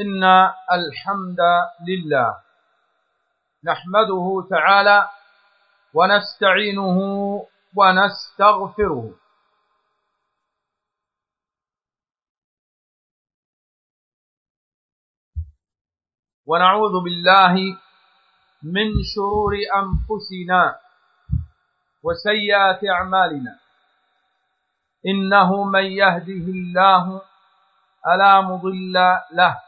إن الحمد لله نحمده تعالى ونستعينه ونستغفره. ونعوذ بالله من شرور أنفسنا وسيئات أعمالنا. إنه من يهده الله ألا مضل له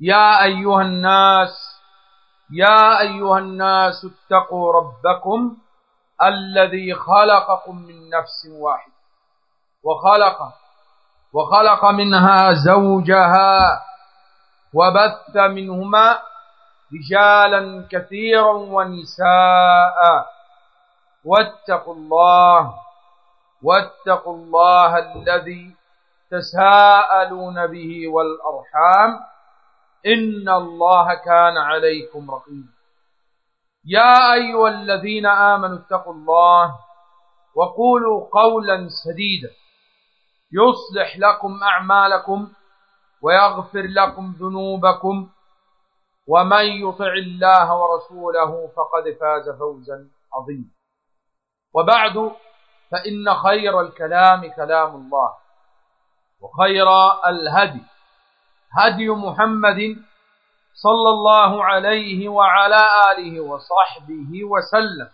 يا أيها الناس يا أيها الناس اتقوا ربكم الذي خلقكم من نفس واحد وخلق وخلق منها زوجها وبث منهما رجالا كثيرا ونساء. واتقوا الله واتقوا الله الذي تساءلون به والأرحام. إن الله كان عليكم رقيبا يا أيها الذين آمنوا اتقوا الله وقولوا قولا سديدا. يصلح لكم أعمالكم ويغفر لكم ذنوبكم ومن يطع الله ورسوله فقد فاز فوزا عظيما. وبعد فإن خير الكلام كلام الله وخير الهدي هدي محمد صلى الله عليه وعلى آله وصحبه وسلم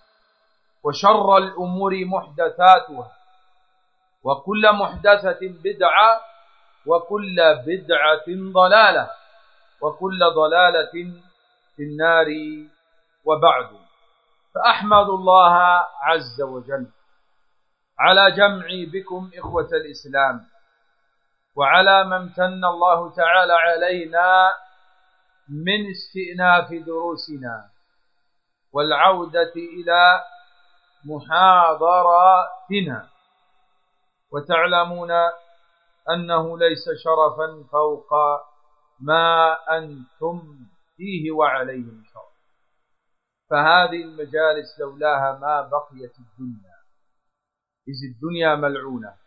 وشر الأمور محدثاتها وكل محدثة بدعة وكل بدعة ضلالة وكل ضلالة في النار وبعد. فأحمد الله عز وجل على جمعي بكم إخوة الإسلام وعلى ما امتن الله تعالى علينا من استئناف دروسنا والعودة إلى محاضراتنا. وتعلمون أنه ليس شرفا فوق ما أنتم فيه وعليه شرف. فهذه المجالس لولاها ما بقيت الدنيا. إذ الدنيا ملعونة.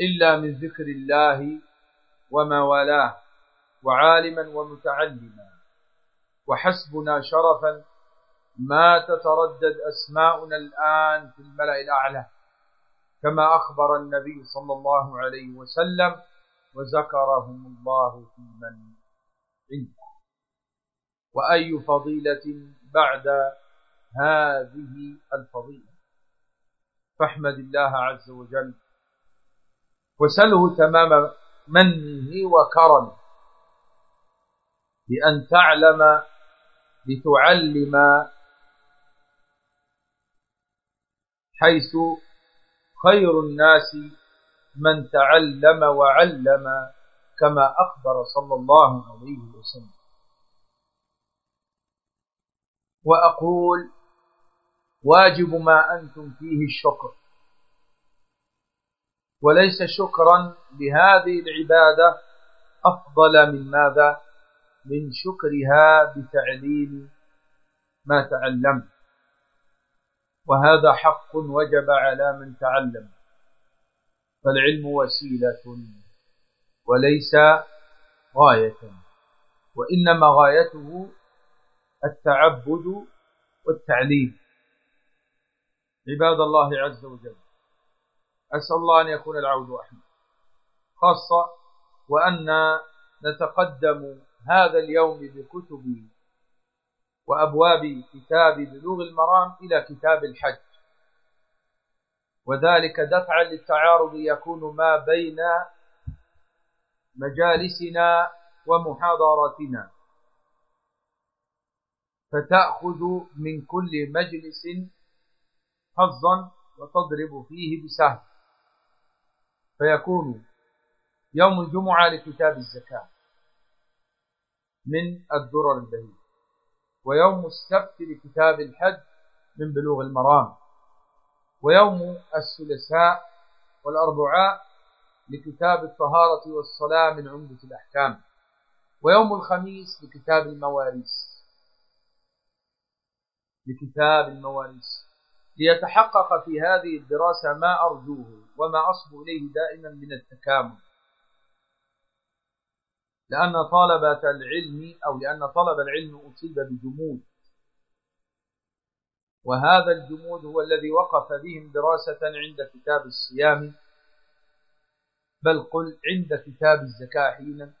إلا من ذكر الله وما والاه وعالما ومتعلما. وحسبنا شرفا ما تتردد أسماؤنا الآن في الملأ الأعلى كما أخبر النبي صلى الله عليه وسلم وذكرهم الله في من عنده. وأي فضيلة بعد هذه الفضيلة؟ فاحمد الله عز وجل وسله تمام منه وكرمه بأن تعلم لتعلم حيث خير الناس من تعلم وعلم كما أخبر صلى الله عليه وسلم. وأقول واجب ما أنتم فيه الشكر. وليس شكرا لهذه العبادة أفضل من ماذا؟ من شكرها بتعليم ما تعلم. وهذا حق وجب على من تعلم. فالعلم وسيلة وليس غاية. وإنما غايته التعبد والتعليم. عباد الله عز وجل أسأل الله أن يكون العود أحمد. خاصة وأن نتقدم هذا اليوم بكتب وأبواب كتاب بلوغ المرام إلى كتاب الحج. وذلك دفعا للتعارض يكون ما بين مجالسنا ومحاضراتنا. فتأخذ من كل مجلس حظا وتضرب فيه بسهم فيكون يوم الجمعة لكتاب الزكاة من الدرر البهية ويوم السبت لكتاب الحج من بلوغ المرام ويوم الثلاثاء والأربعاء لكتاب الطهارة والصلاة من عمدة الأحكام ويوم الخميس لكتاب المواريث لكتاب المواريث ليتحقق في هذه الدراسة ما أرجوه. وما أصب إليه دائما من التكامل. لأن طلبة العلم أو لأن طلب العلم أصيب بجمود. وهذا الجمود هو الذي وقف بهم دراسة عند كتاب الصيام. بل قل عند كتاب الزكاة حينا.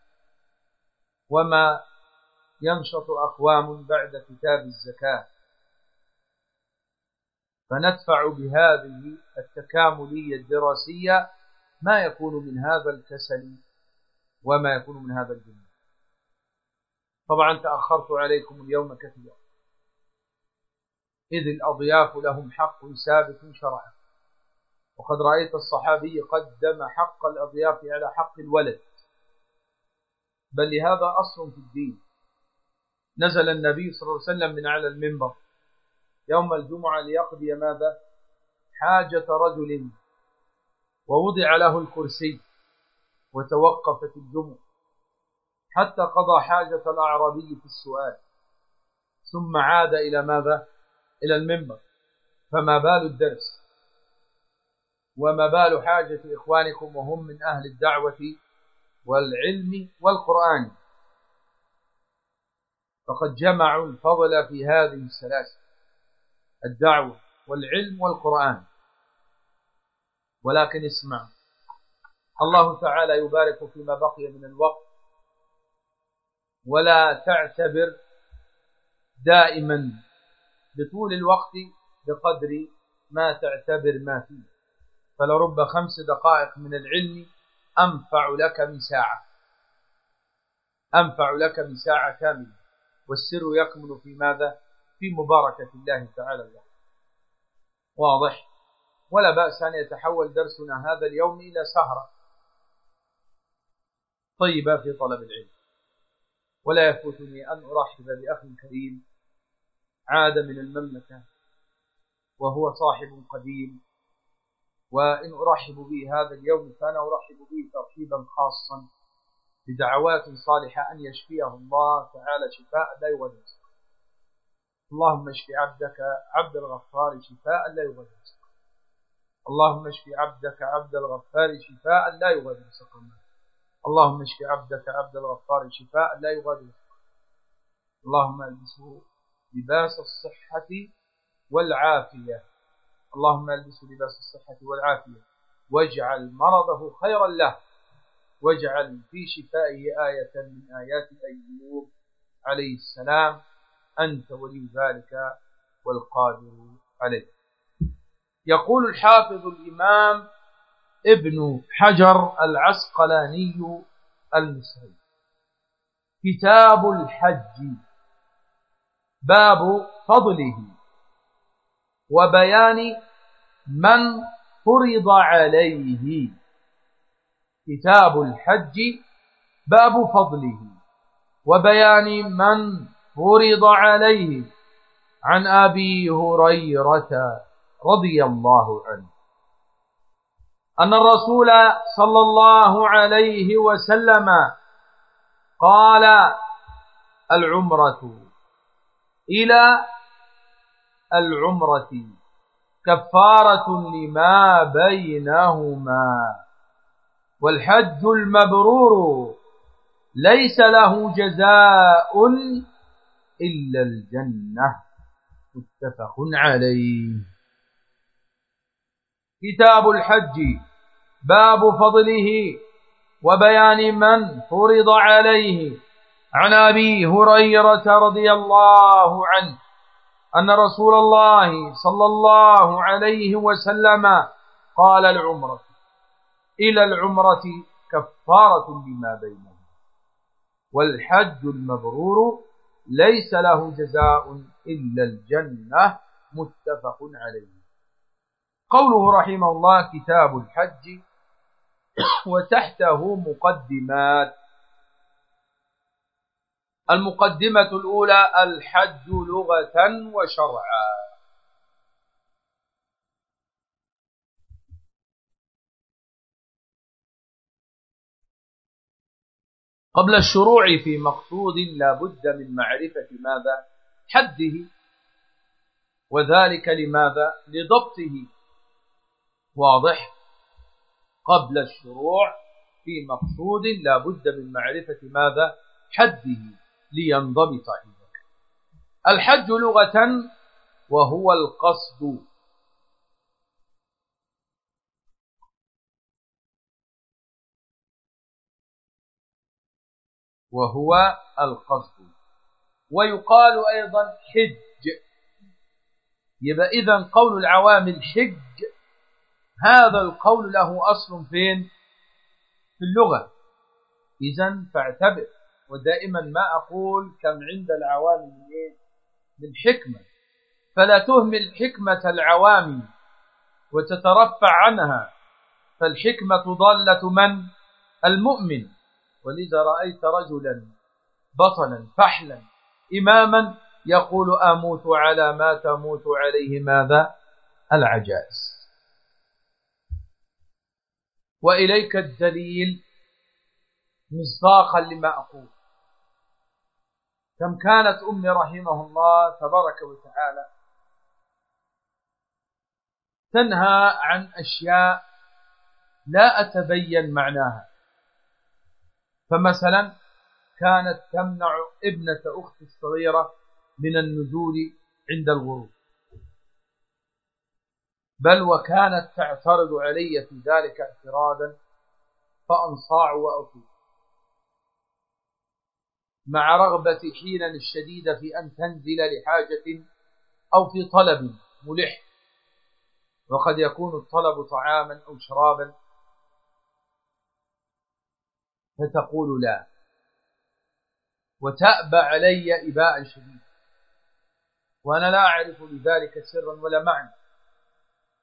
وما ينشط أقوام بعد كتاب الزكاة. فندفع بهذه التكاملية الدراسية ما يكون من هذا الكسل وما يكون من هذا الجنة طبعا تأخرت عليكم اليوم كثيرا. إذ الأضياف لهم حق ثابت شرعا. وقد رأيت الصحابي قدم حق الأضياف على حق الولد. بل لهذا أصل في الدين. نزل النبي صلى الله عليه وسلم من على المنبر. يوم الجمعة ليقضي ماذا؟ حاجة رجل ووضع له الكرسي وتوقفت الجمعة حتى قضى حاجة الأعرابي في السؤال. ثم عاد إلى ماذا؟ إلى المنبر. فما بال الدرس؟ وما بال حاجة إخوانكم وهم من أهل الدعوة والعلم والقرآن. فقد جمعوا الفضل في هذه السلاسل. الدعوة والعلم والقرآن. ولكن اسمع الله تعالى يبارك فيما بقي من الوقت. ولا تعتبر دائما بطول الوقت بقدر ما تعتبر ما فيه. فلرب خمس دقائق من العلم أنفع لك من ساعة. أنفع لك من ساعة كاملة. والسر يكمن في ماذا؟ في مباركة الله تعالى. الله واضح؟ ولا بأس أن يتحول درسنا هذا اليوم إلى سهرة. طيبة في طلب العلم. ولا يفوتني أن أرحب بأخ كريم عاد من المملكة وهو صاحب قديم. وإن أرحب به هذا اليوم فأنا أرحب به ترحيبا خاصا بدعوات صالحة أن يشفيه الله تعالى شفاء لا يغادر اللهم اشف عبدك عبد الغفار شفاء لا يغادر اللهم اشف عبدك عبد الغفار شفاء لا يغادر سقما. اللهم اشف عبدك عبد الغفار شفاء لا يغادر سقما. اللهم ألبسه لباس الصحة والعافية. اللهم ألبسه لباس الصحة والعافية. واجعل مرضه خيرا له. واجعل في شفائه آية من آيات أيوب عليه السلام. أنت ولي ذلك والقادر عليه. يقول الحافظ الإمام ابن حجر العسقلاني المصري كتاب الحج باب فضله وبيان من فرض عليه. كتاب الحج باب فضله وبيان من فرض عليه عن أبي هريرة رضي الله عنه. أن الرسول صلى الله عليه وسلم قال العمرة إلى العمرة كفارة لما بينهما والحج المبرور ليس له جزاء إلا الجنة. متفق عليه. كتاب الحج باب فضله وبيان من فرض عليه. عن أبي هريرة رضي الله عنه أن رسول الله صلى الله عليه وسلم قال العمرة إلى العمرة كفارة لما بينهم والحج المبرور ليس له جزاء إلا الجنة متفق عليه. قوله رحمه الله كتاب الحج وتحته مقدمات. المقدمة الأولى الحج لغة وشرعا. قبل الشروع في مقصود لا بد من معرفة ماذا؟ حده. وذلك لماذا؟ لضبطه. واضح؟ قبل الشروع في مقصود لا بد من معرفة ماذا؟ حده. لينضبط عندك الحج لغة وهو القصد. وهو القصد. ويقال أيضا حج. يبقى إذا قول العوامل حج. هذا القول له أصل فين؟ في اللغة. إذا فاعتبر. ودائما ما أقول كم عند العوامل من, إيه؟ من حكمة. فلا تهمل حكمة العوامل وتترفع عنها. فالحكمة ضالة من؟ المؤمن. ولذا رأيت رجلا بطلا فحلا إماما يقول أموت على ما تموت عليه ماذا؟ العجائز. وإليك الدليل مصداقا لما أقول. كم كانت أمي رحمه الله تبارك وتعالى تنهى عن أشياء لا أتبين معناها. فمثلا كانت تمنع ابنة أخت الصغيرة من النزول عند الغروب. بل وكانت تعترض علي في ذلك اعتراضا فأنصاع وأطيب مع رغبة حينا الشديدة في أن تنزل لحاجة أو في طلب ملح وقد يكون الطلب طعاما أو شرابا فتقول لا. وتأبى علي إباء شديدا وأنا لا أعرف لذلك سرا ولا معنى.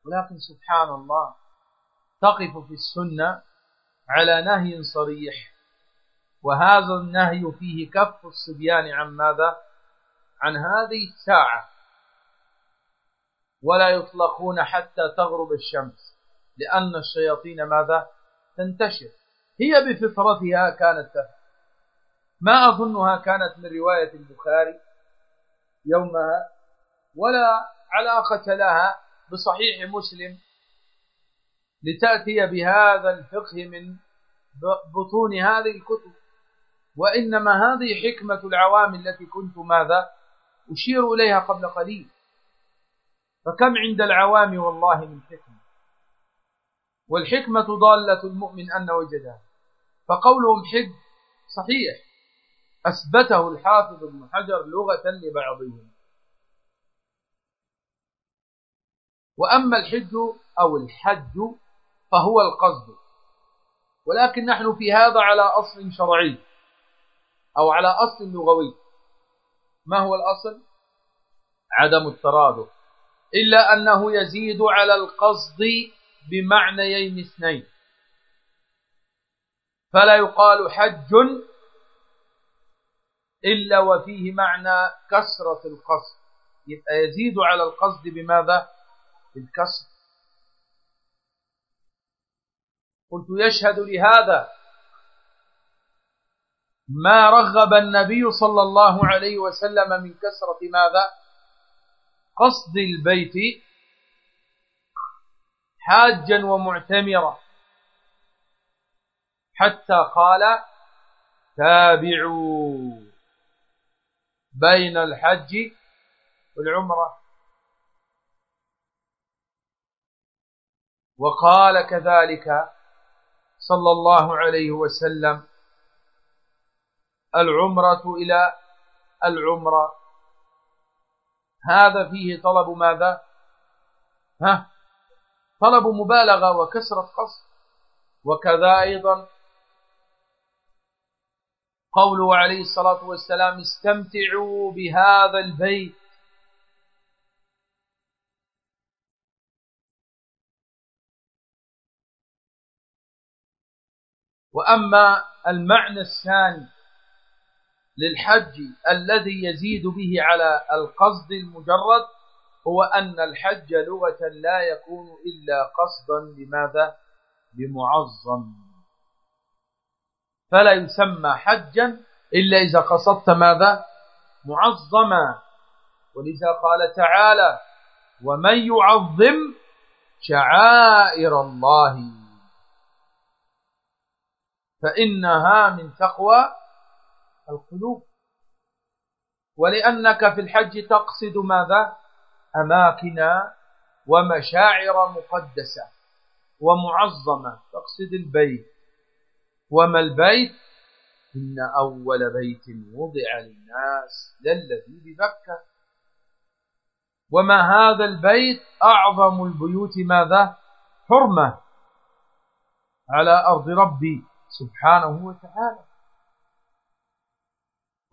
ولكن سبحان الله تقف في السنة على نهي صريح. وهذا النهي فيه كف الصبيان عن ماذا؟ عن هذه الساعة. ولا يطلقون حتى تغرب الشمس لأن الشياطين ماذا؟ تنتشر. هي بفطرتها كانت تفعل ما أظنها كانت من رواية البخاري يومها ولا علاقة لها بصحيح مسلم لتأتي بهذا الفقه من بطون هذه الكتب. وإنما هذه حكمة العوام التي كنت ماذا؟ أشير إليها قبل قليل. فكم عند العوام والله من حكمة. والحكمة ضالة المؤمن أن وجدها فقولهم حج صحيح. أثبته الحافظ ابن حجر لغة لبعضهم. وأما الحج أو الحج فهو القصد. ولكن نحن في هذا على أصل شرعي أو على أصل لغوي. ما هو الأصل؟ عدم الترادف. إلا أنه يزيد على القصد بمعنيين اثنين. فلا يقال حج إلا وفيه معنى كسرة القصد. يبقى يزيد على القصد بماذا؟ بالكسر. قلت يشهد لهذا ما رغب النبي صلى الله عليه وسلم من كسرة ماذا؟ قصد البيت حاجا ومعتمرا. حتى قال تابعوا بين الحج والعمرة. وقال كذلك صلى الله عليه وسلم العمرة إلى العمرة. هذا فيه طلب ماذا؟ ها؟ طلب مبالغة وكسرة قصد وكذا أيضا قوله عليه الصلاة والسلام استمتعوا بهذا البيت. وأما المعنى الثاني للحج الذي يزيد به على القصد المجرد هو أن الحج لغة لا يكون إلا قصدا لماذا؟ بمعظم فلا يسمى حجا إلا إذا قصدت ماذا؟ معظما. ولذا قال تعالى ومن يعظم شعائر الله فإنها من تقوى القلوب. ولأنك في الحج تقصد ماذا؟ أماكن ومشاعر مقدسة ومعظمة. تقصد البيت. وما البيت؟ إن أول بيت وضع للناس للذي ببكة. وما هذا البيت؟ أعظم البيوت ماذا؟ حرمة على أرض ربي سبحانه وتعالى.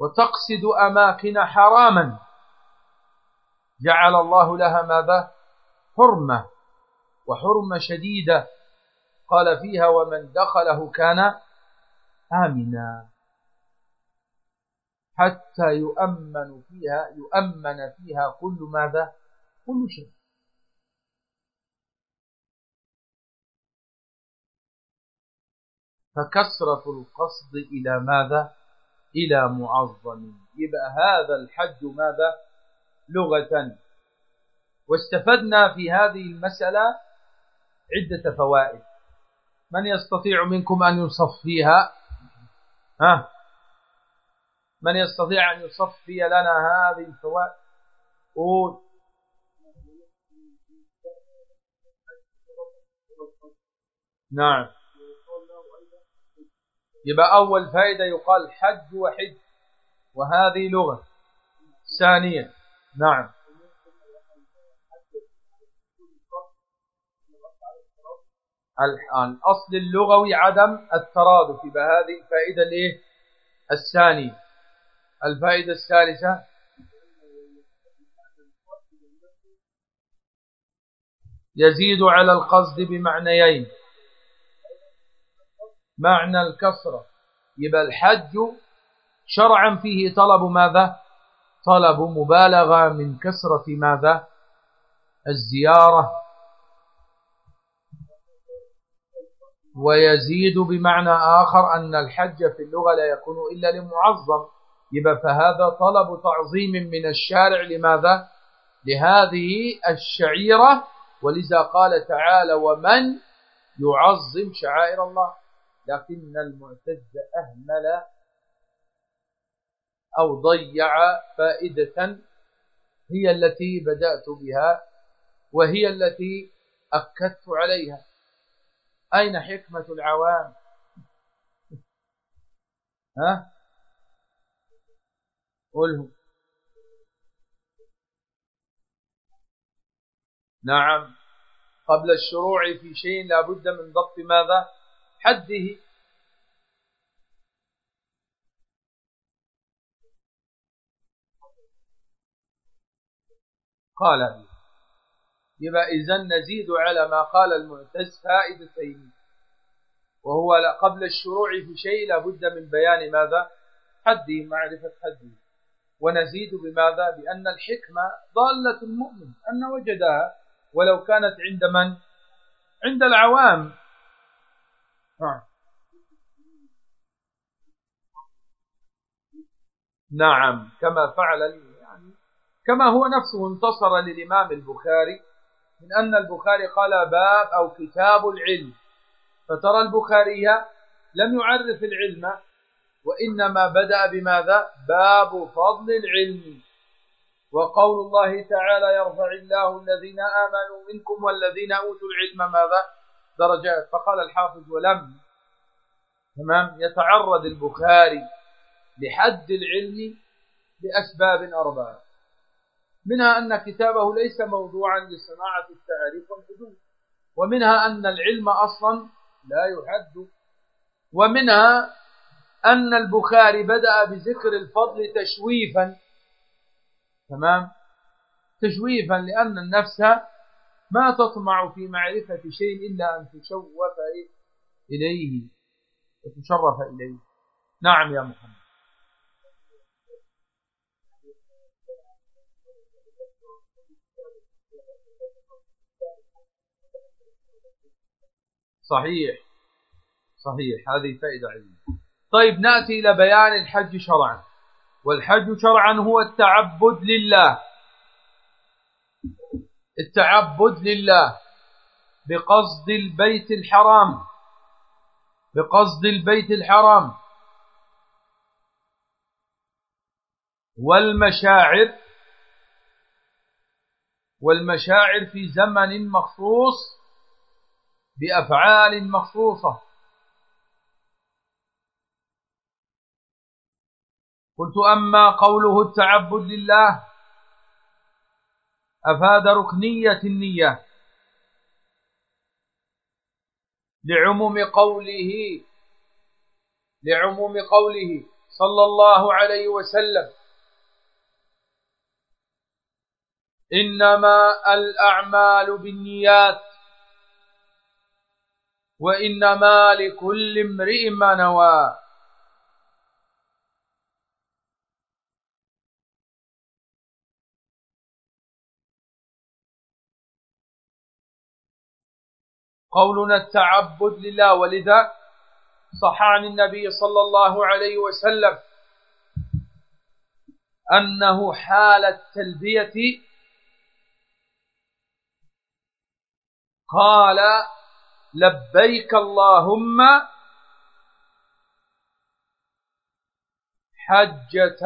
وتقصد أماكن حراما جعل الله لها ماذا؟ حرمة وحرمة شديدة. قال فيها ومن دخله كان آمنا. حتى يؤمن فيها يؤمن فيها كل ماذا؟ كل شيء. فكسرة القصد إلى ماذا؟ إلى معظم. يبقى هذا الحج ماذا؟ لغة. واستفدنا في هذه المسألة عدة فوائد. من يستطيع منكم أن يصفيها؟ ها؟ من يستطيع أن يصفي لنا هذه الفوائد؟ قول. نعم. يبقى أول فائدة يقال حج وحج وهذه لغة. ثانيا نعم. الأصل اللغوي عدم الترادف بهذه الفائدة الإيه؟ الثانية. الفائدة الثالثة. يزيد على القصد بمعنيين. معنى الكسرة. يبقى الحج شرعا فيه طلب ماذا؟ طلب مبالغة من كسرة ماذا؟ الزيارة. ويزيد بمعنى آخر أن الحج في اللغة لا يكون إلا لمعظم. يبقى فهذا طلب تعظيم من الشارع لماذا؟ لهذه الشعيرة. ولذا قال تعالى ومن يعظم شعائر الله. لكن المعتز أهمل أو ضيع فائدة هي التي بدأت بها وهي التي أكدت عليها. أين حكمة العوام؟ ها؟ قلهم. نعم. قبل الشروع في شيء لابد من ضبط ماذا؟ حده. قال يبقى إذا نزيد على ما قال المعتز فائدتين وهو قبل الشروع في شيء لابد من بيان ماذا؟ حده معرفة حده. ونزيد بماذا؟ بأن الحكمة ضالة المؤمن أن وجدها. ولو كانت عند من؟ عند العوام. نعم. كما فعل كما هو نفسه انتصر للإمام البخاري من أن البخاري قال باب أو كتاب العلم. فترى البخاري لم يعرف العلم وإنما بدأ بماذا؟ باب فضل العلم. وقول الله تعالى يرفع الله الذين آمنوا منكم والذين أوتوا العلم ماذا؟ درجات فقال الحافظ ولم. تمام؟ يتعرض البخاري لحد العلم بأسباب أربعة. منها أن كتابه ليس موضوعا لصناعة التعريف والحدود ومنها أن العلم أصلا لا يحد ومنها أن البخاري بدأ بذكر الفضل تشويفا تمام؟ تشويفا لأن النفس ما تطمع في معرفة شيء إلا أن تشوف إليه وتشرف إليه. نعم يا محمد. صحيح. صحيح. هذه فائدة علمية. طيب نأتي إلى بيان الحج شرعا. والحج شرعا هو التعبد لله. التعبد لله. بقصد البيت الحرام. بقصد البيت الحرام. والمشاعر. والمشاعر في زمن مخصوص بأفعال مخصوصة. قلت أما قوله التعبد لله أفاد ركنية النية. لعموم قوله لعموم قوله صلى الله عليه وسلم إنما الأعمال بالنيات. وإنما لكل امرئ ما نوى. قولنا التعبد لله ولذا صح عن النبي صلى الله عليه وسلم أنه حال التلبية. قال لبيك اللهم حجة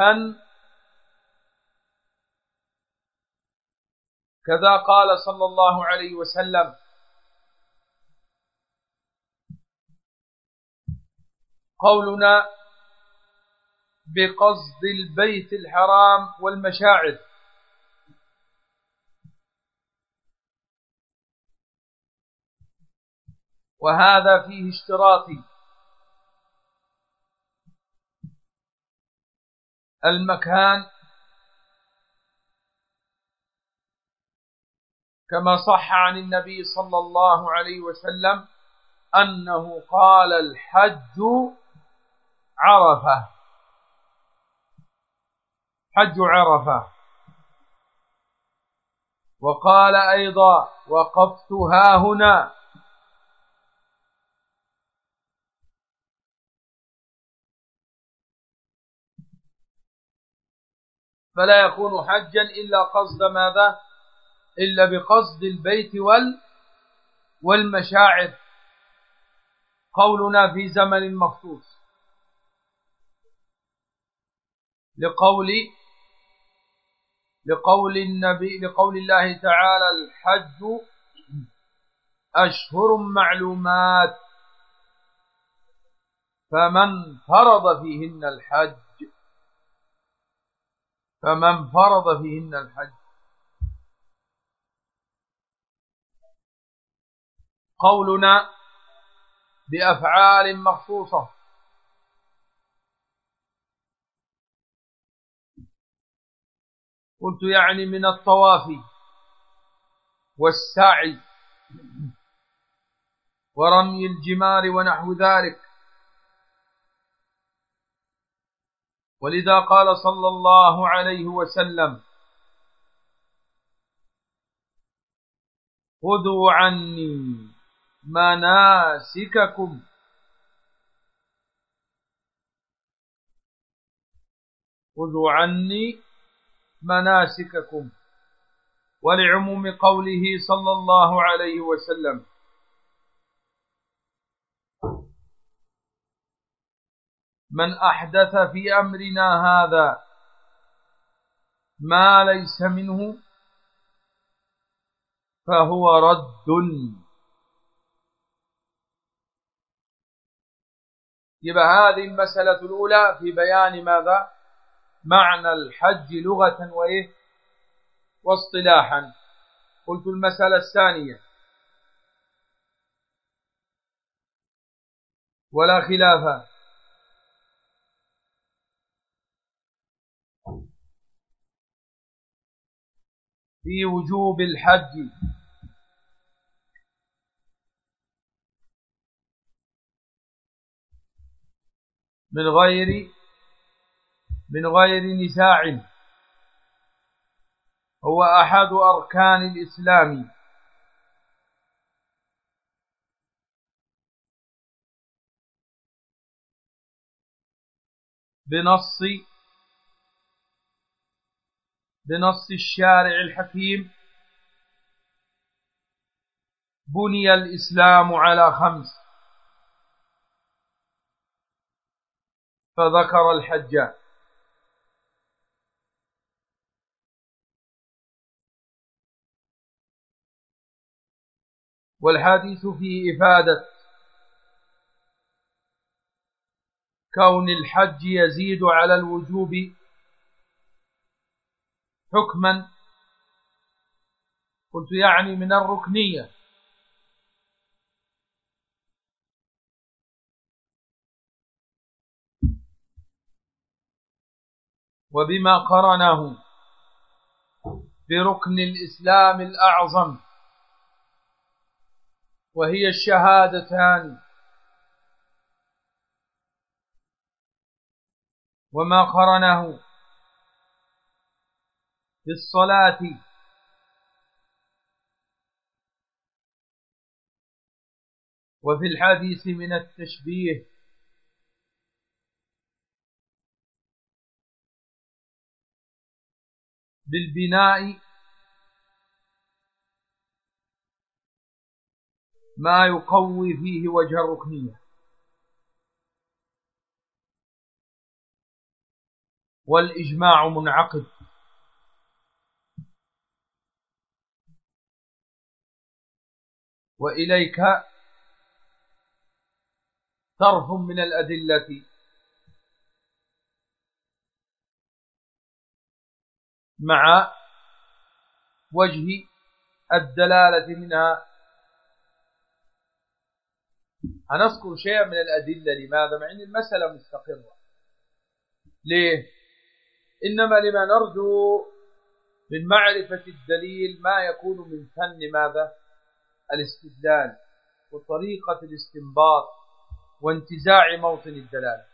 كذا قال صلى الله عليه وسلم. قولنا بقصد البيت الحرام والمشاعر. وهذا فيه اشتراط. المكان كما صح عن النبي صلى الله عليه وسلم أنه قال الحج عرفة. حج عرفة. وقال أيضا وقفت ها هنا. فلا يكون حجا إلا قصد ماذا؟ إلا بقصد البيت وال والمشاعر. قولنا في زمن مخصوص. لقول لقول النبي لقول الله تعالى الحج أشهر معلومات. فمن فرض فيهن الحج فمن فرض فيهن الحج قولنا بأفعال مخصوصة. قلت يعني من الطواف والسعي ورمي الجمار ونحو ذلك. ولذا قال صلى الله عليه وسلم خذوا عني مناسككم. خذوا عني مناسككم. ولعموم قوله صلى الله عليه وسلم من أحدث في أمرنا هذا ما ليس منه فهو رد. يبقى هذه المسألة الأولى في بيان ماذا؟ معنى الحج لغة وإيه؟ واصطلاحا. قلت المسألة الثانية. ولا خلاف. في وجوب الحج. من غير من غير نساع هو أحد أركان الإسلام. بنص بنص الشارع الحكيم. بني الإسلام على خمس. فذكر الحج والحديث في إفادة كون الحج يزيد على الوجوب حكما. قلت يعني من الركنية. وبما قرنه بركن الإسلام الأعظم. وهي الشهادتان. وما قرنه بالصلاة وفي الحديث من التشبيه. بالبناء. ما يقوي فيه وجه الركنية. والإجماع منعقد. وإليك طرف من الأدلة. مع وجه الدلالة منها. هنذكر شيئا من الأدلة. لماذا؟ مع أن المسألة مستقرة. ليه؟ إنما لما نرجو من معرفة الدليل ما يكون من فن ماذا؟ الاستدلال وطريقة الاستنباط وانتزاع موطن الدلالة.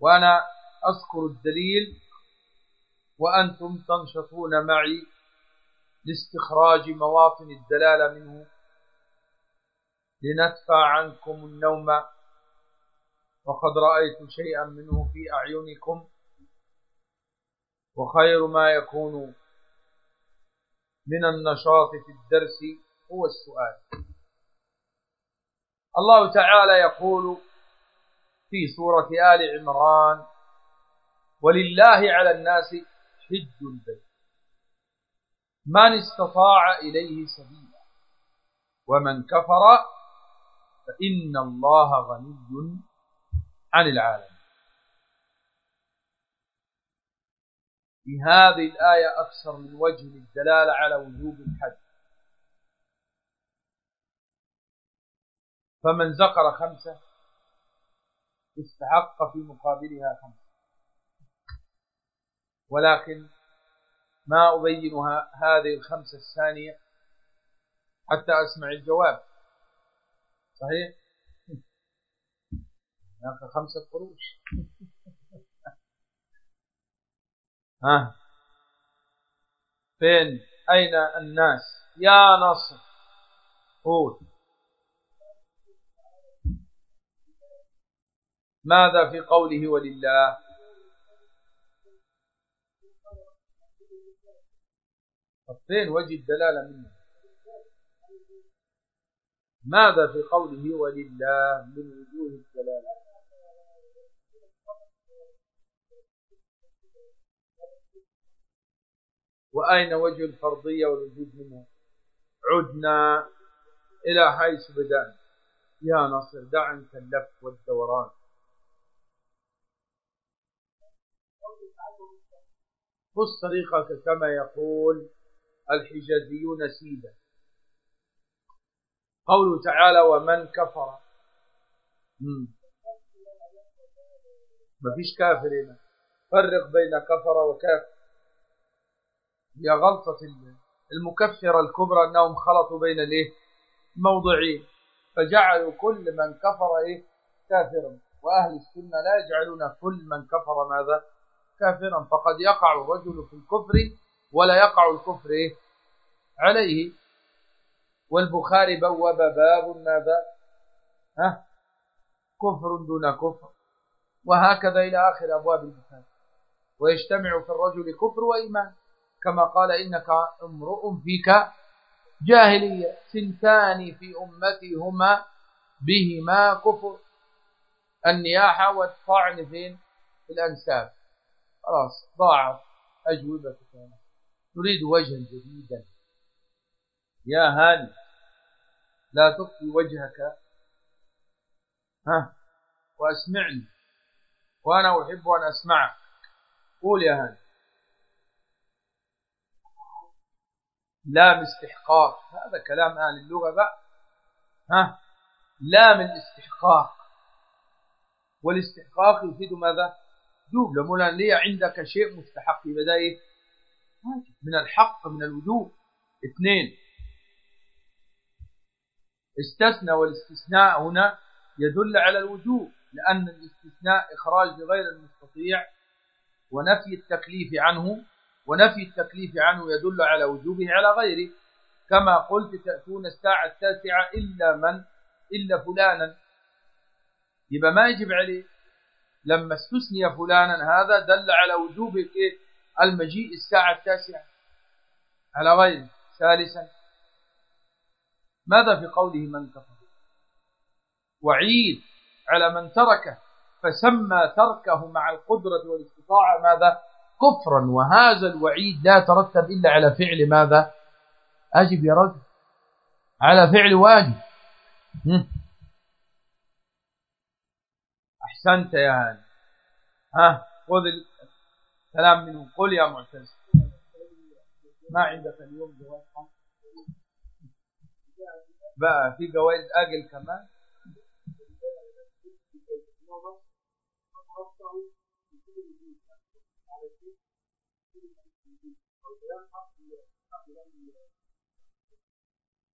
وأنا أذكر الدليل وأنتم تنشطون معي لاستخراج مواطن الدلالة منه لندفع عنكم النوم وقد رأيت شيئا منه في أعينكم وخير ما يكون من النشاط في الدرس هو السؤال. الله تعالى يقول في سورة آل عمران ولله على الناس حج البيت من استطاع إليه سبيلا ومن كفر فإن الله غني عن العالم في هذه الآية أكثر من وجه للدلالة على وجوب الحج. فمن ذكر خمسة استحق في مقابلها خمسة. ولكن ما أبين هذه الخمسة الثانية حتى أسمع الجواب. صحيح؟ هناك خمسة قروش. ها؟ فين؟ أين الناس؟ يا نصر قول. ماذا في قوله ولله؟ فين وجه الدلالة منه؟ ماذا في قوله ولله من وجوه الدلالة؟ وأين وجه الفرضية والوجود منها عدنا إلى حيث بدأنا. يا نصر دع عنك اللف والدوران. خذ طريقك كما يقول الحجازيون سيدا. قوله تعالى ومن كفر. ما فيش كافر هنا. فرق بين كفر وكافر. هي غلطة المكفرة الكبرى أنهم خلطوا بين الإيه؟ موضعين فجعلوا كل من كفر إيه؟ كافرا. وأهل السنة لا يجعلون كل من كفر ماذا؟ كافرا فقد يقع الرجل في الكفر ولا يقع الكفر عليه. والبخاري بوب باب ماذا؟ ها؟ كفر دون كفر. وهكذا إلى آخر أبواب البخاري. ويجتمع في الرجل كفر وإيمان. كما قال إنك امرؤ فيك جاهلية. سنتان في أمتي هما بهما كفر. النياحة والطعن في الأنساب. خلاص ضاعت أجوبتك تريد وجها جديدا. يا هاني لا تخفي وجهك. ها؟ وأسمعني. وأنا أحب أن أسمعك. قول يا هاني. لام استحقاق. هذا كلام أهل اللغة بقى. ها؟ لام الاستحقاق والاستحقاق يفيد ماذا؟ وجوب لما لي عندك شيء مستحق؟ يبقى إيه؟ من الحق من الوجوب. اثنين استثنى والاستثناء هنا يدل على الوجوب لأن الاستثناء إخراج غير المستطيع ونفي التكليف عنه ونفي التكليف عنه يدل على وجوبه على غيره. كما قلت تأتون الساعة التاسعة إلا من؟ إلا فلانا. يبقى ما يجب عليه لما استثني فلانا هذا دل على وجوب المجيء الساعة التاسعة. على غيره ثالثا ماذا في قوله من كفر؟ وعيد على من تركه فسمى تركه مع القدرة والاستطاعة ماذا؟ كفرا. وهذا الوعيد لا ترتب إلا على فعل ماذا؟ أجب يا رجل. على فعل واجب. أحسنت يا هاني ها خذ الكلام منه. قل يا معتز. ما عندك اليوم جواز بقى في جوائز أجل كمان؟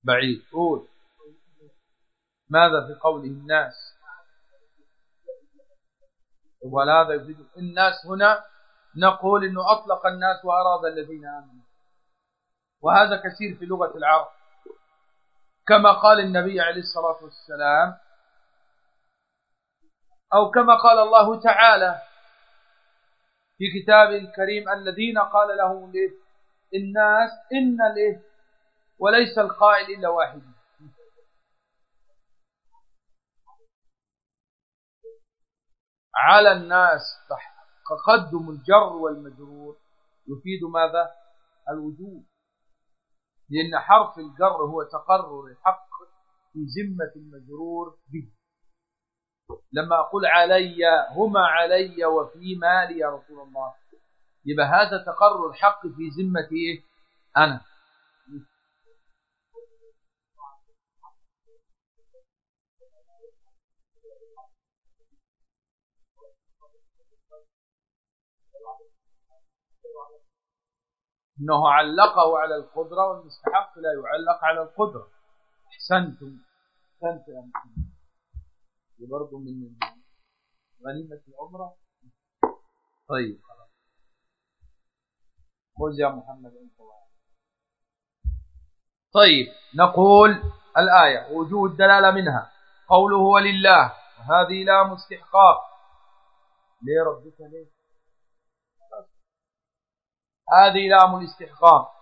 بعيد. قول. ماذا في قوله الناس؟ وهذا يفيد الناس هنا نقول إنه أطلق الناس واراد الذين آمنوا. وهذا كثير في لغة العرب. كما قال النبي عليه الصلاة والسلام أو كما قال الله تعالى في كتاب الكريم الذين قال لهم الناس إن له وليس القائل إلا واحد. على الناس تقدم الجر والمجرور. يفيد ماذا؟ الوجود. لأن حرف الجر هو تقرر الحق في ذمة المجرور به. لما أقول علي هما علي وفي مالي يا رسول الله. يبقى هذا تقرر الحق في ذمة إيه؟ أنا. إنه علقه على القدرة والمستحق لا يعلق على القدرة. أحسنتم. احسنت يا محمد من غنيمة العمرة. طيب. خلاص خذ يا محمد أنت طيب. نقول الآية. وجود الدلالة منها. قوله ولله. وهذه لا مستحقاق. ليه ربك ليه؟ هذه لام الاستحقاق.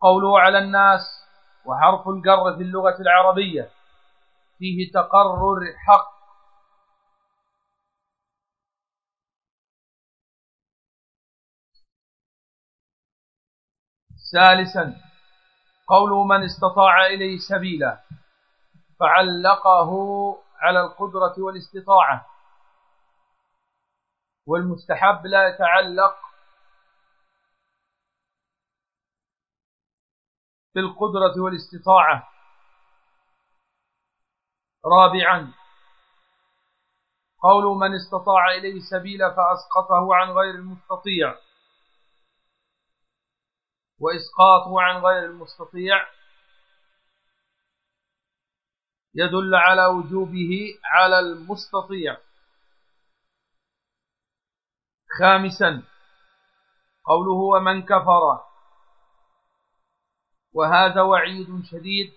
قوله على الناس وحرف الجر في اللغة العربية فيه تقرر حق. ثالثا قوله من استطاع إليه سبيلا فعلقه على القدرة والاستطاعة. والمستحب لا يتعلق بالقدرة والاستطاعة. رابعا قول من استطاع إليه سبيلا فأسقطه عن غير المستطيع. وإسقاطه عن غير المستطيع يدل على وجوبه على المستطيع. خامسا قوله ومن كفر. وهذا وعيد شديد.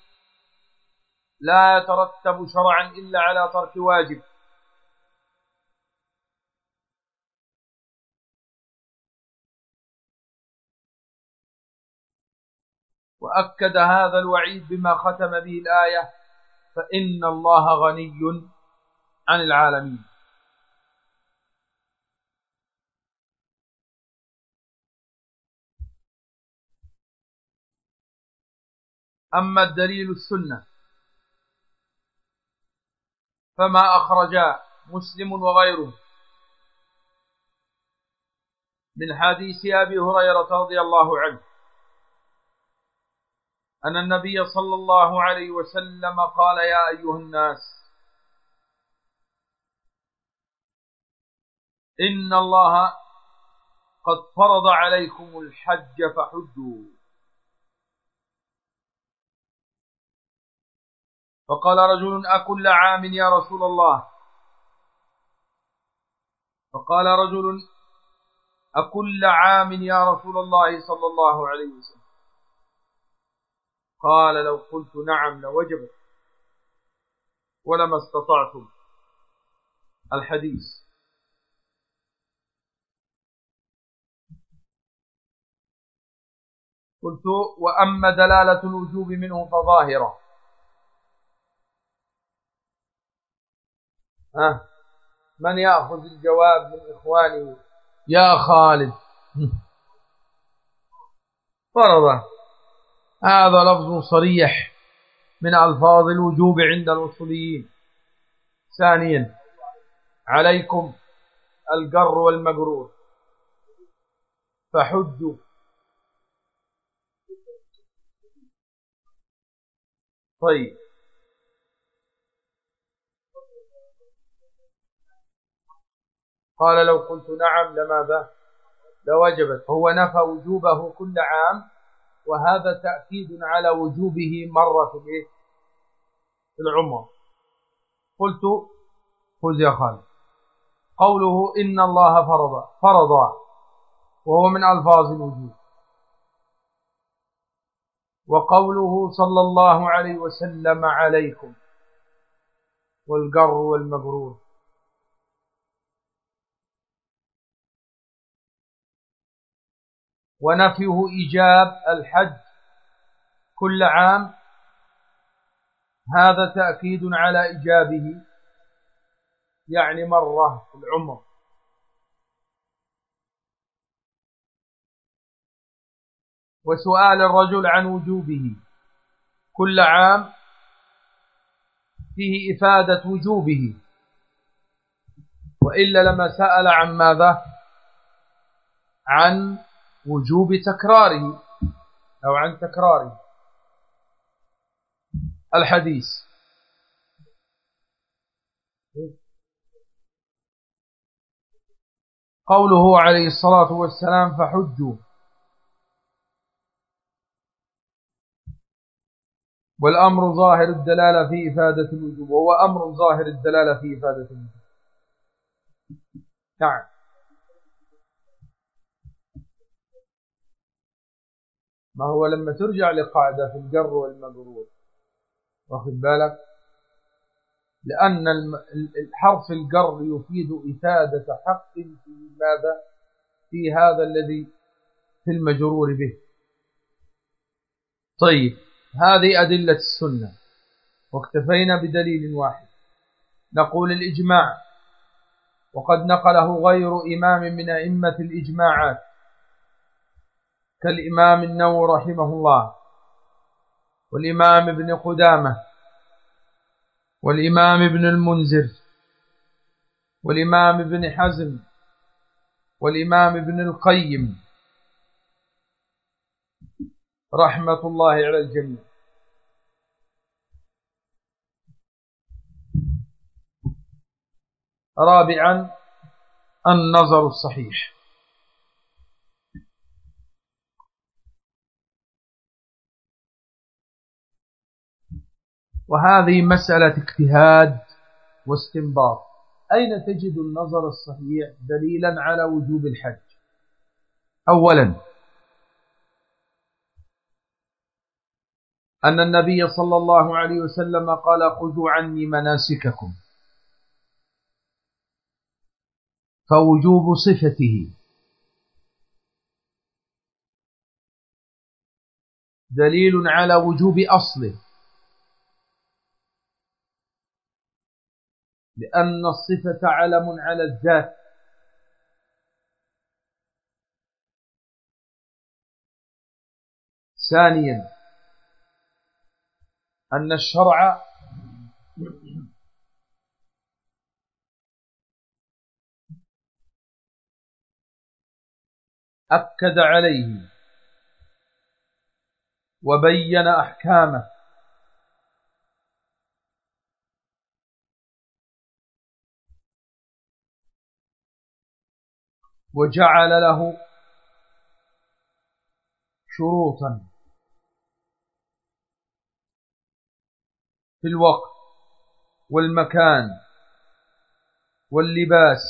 لا يترتب شرعا إلا على ترك واجب. وأكد هذا الوعيد بما ختم به الآية فإن الله غني عن العالمين. أما الدليل السنة فما أخرج مسلم وغيره من حديث أبي هريرة رضي الله عنه أن النبي صلى الله عليه وسلم قال يا أيها الناس إن الله قد فرض عليكم الحج فحجوا. فقال رجل أكل عام يا رسول الله؟ فقال رجل أكل عام يا رسول الله صلى الله عليه وسلم. قال لو قلت نعم لوجبت ولما استطعتم الحديث. قلت وأما دلالة الوجوب منه فظاهرة. ها؟ من يأخذ الجواب من إخوانه يا خالد. فرض. هذا لفظ صريح من ألفاظ الوجوب عند الوصوليين. ثانيا عليكم القر والمقرور فحجوا. طيب. قال لو قلت نعم لماذا؟ لوجبت. هو نفى وجوبه كل عام وهذا تأكيد على وجوبه مرة في في العمر. قلت خذ يا خالد. قوله إن الله فرض فرض وهو من ألفاظ الوجوب. وقوله صلى الله عليه وسلم عليكم والقر والمبرور. ونفيه إيجاب الحج كل عام. هذا تأكيد على إيجابه يعني مرة في العمر. وسؤال الرجل عن وجوبه. كل عام فيه إفادة وجوبه. وإلا لما سأل عن ماذا؟ عن وجوب تكراره أو عن تكراره. الحديث. قوله عليه الصلاة والسلام فحجوا. والأمر ظاهر الدلالة في إفادة الوجوب. وهو أمر ظاهر الدلالة في إفادة الوجوب. نعم. ما هو لما ترجع لقاعدة في الجر والمجرور. واخد بالك؟ لأن الحرف الجر يفيد إفادة حق في ماذا؟ في هذا الذي في المجرور به. طيب هذه أدلة السنة. واكتفينا بدليل واحد. نقول الإجماع. وقد نقله غير إمام من أئمة الإجماعات. كالإمام النووي رحمه الله والإمام ابن قدامة والإمام ابن المنذر والإمام ابن حزم والإمام ابن القيم. رحمة الله على الجميع. رابعا النظر الصحيح. وهذه مسألة اجتهاد واستنباط. أين تجد النظر الصحيح دليلا على وجوب الحج؟ أولا أن النبي صلى الله عليه وسلم قال خذوا عني مناسككم. فوجوب صفته دليل على وجوب أصله. لأن الصفة علم على الذات. ثانيا أن الشرع أكد عليه وبين أحكامه. وجعل له شروطا في الوقت والمكان واللباس.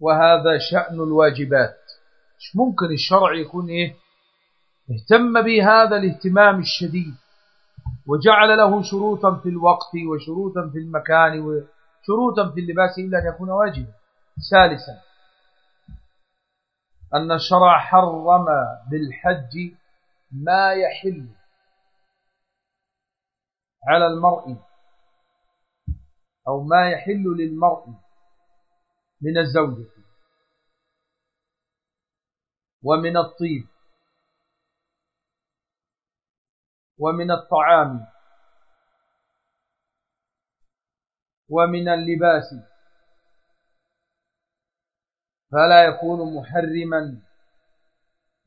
وهذا شأن الواجبات. مش ممكن الشرع يكون إيه؟ اهتم بهذا الاهتمام الشديد. وجعل له شروطا في الوقت وشروطا في المكان وشروطا في اللباس إلا أن يكون واجبا. ثالثا أن الشرع حرم بالحج ما يحل على المرء أو ما يحل للمرء من الزوجة ومن الطيب. ومن الطعام ومن اللباس. فلا يكون محرما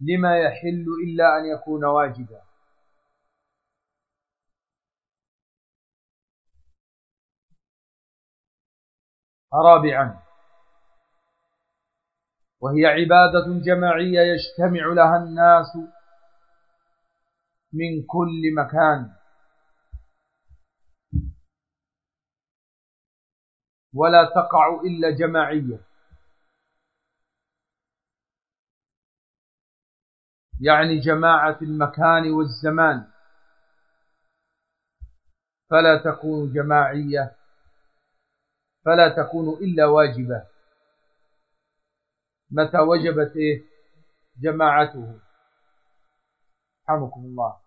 لما يحل إلا أن يكون واجبا. رابعا وهي عبادة جماعية يجتمع لها الناس من كل مكان. ولا تقع إلا جماعية. يعني جماعة المكان والزمان. فلا تكون جماعية. فلا تكون إلا واجبة. متى وجبت إيه؟ جماعته. رحمكم الله.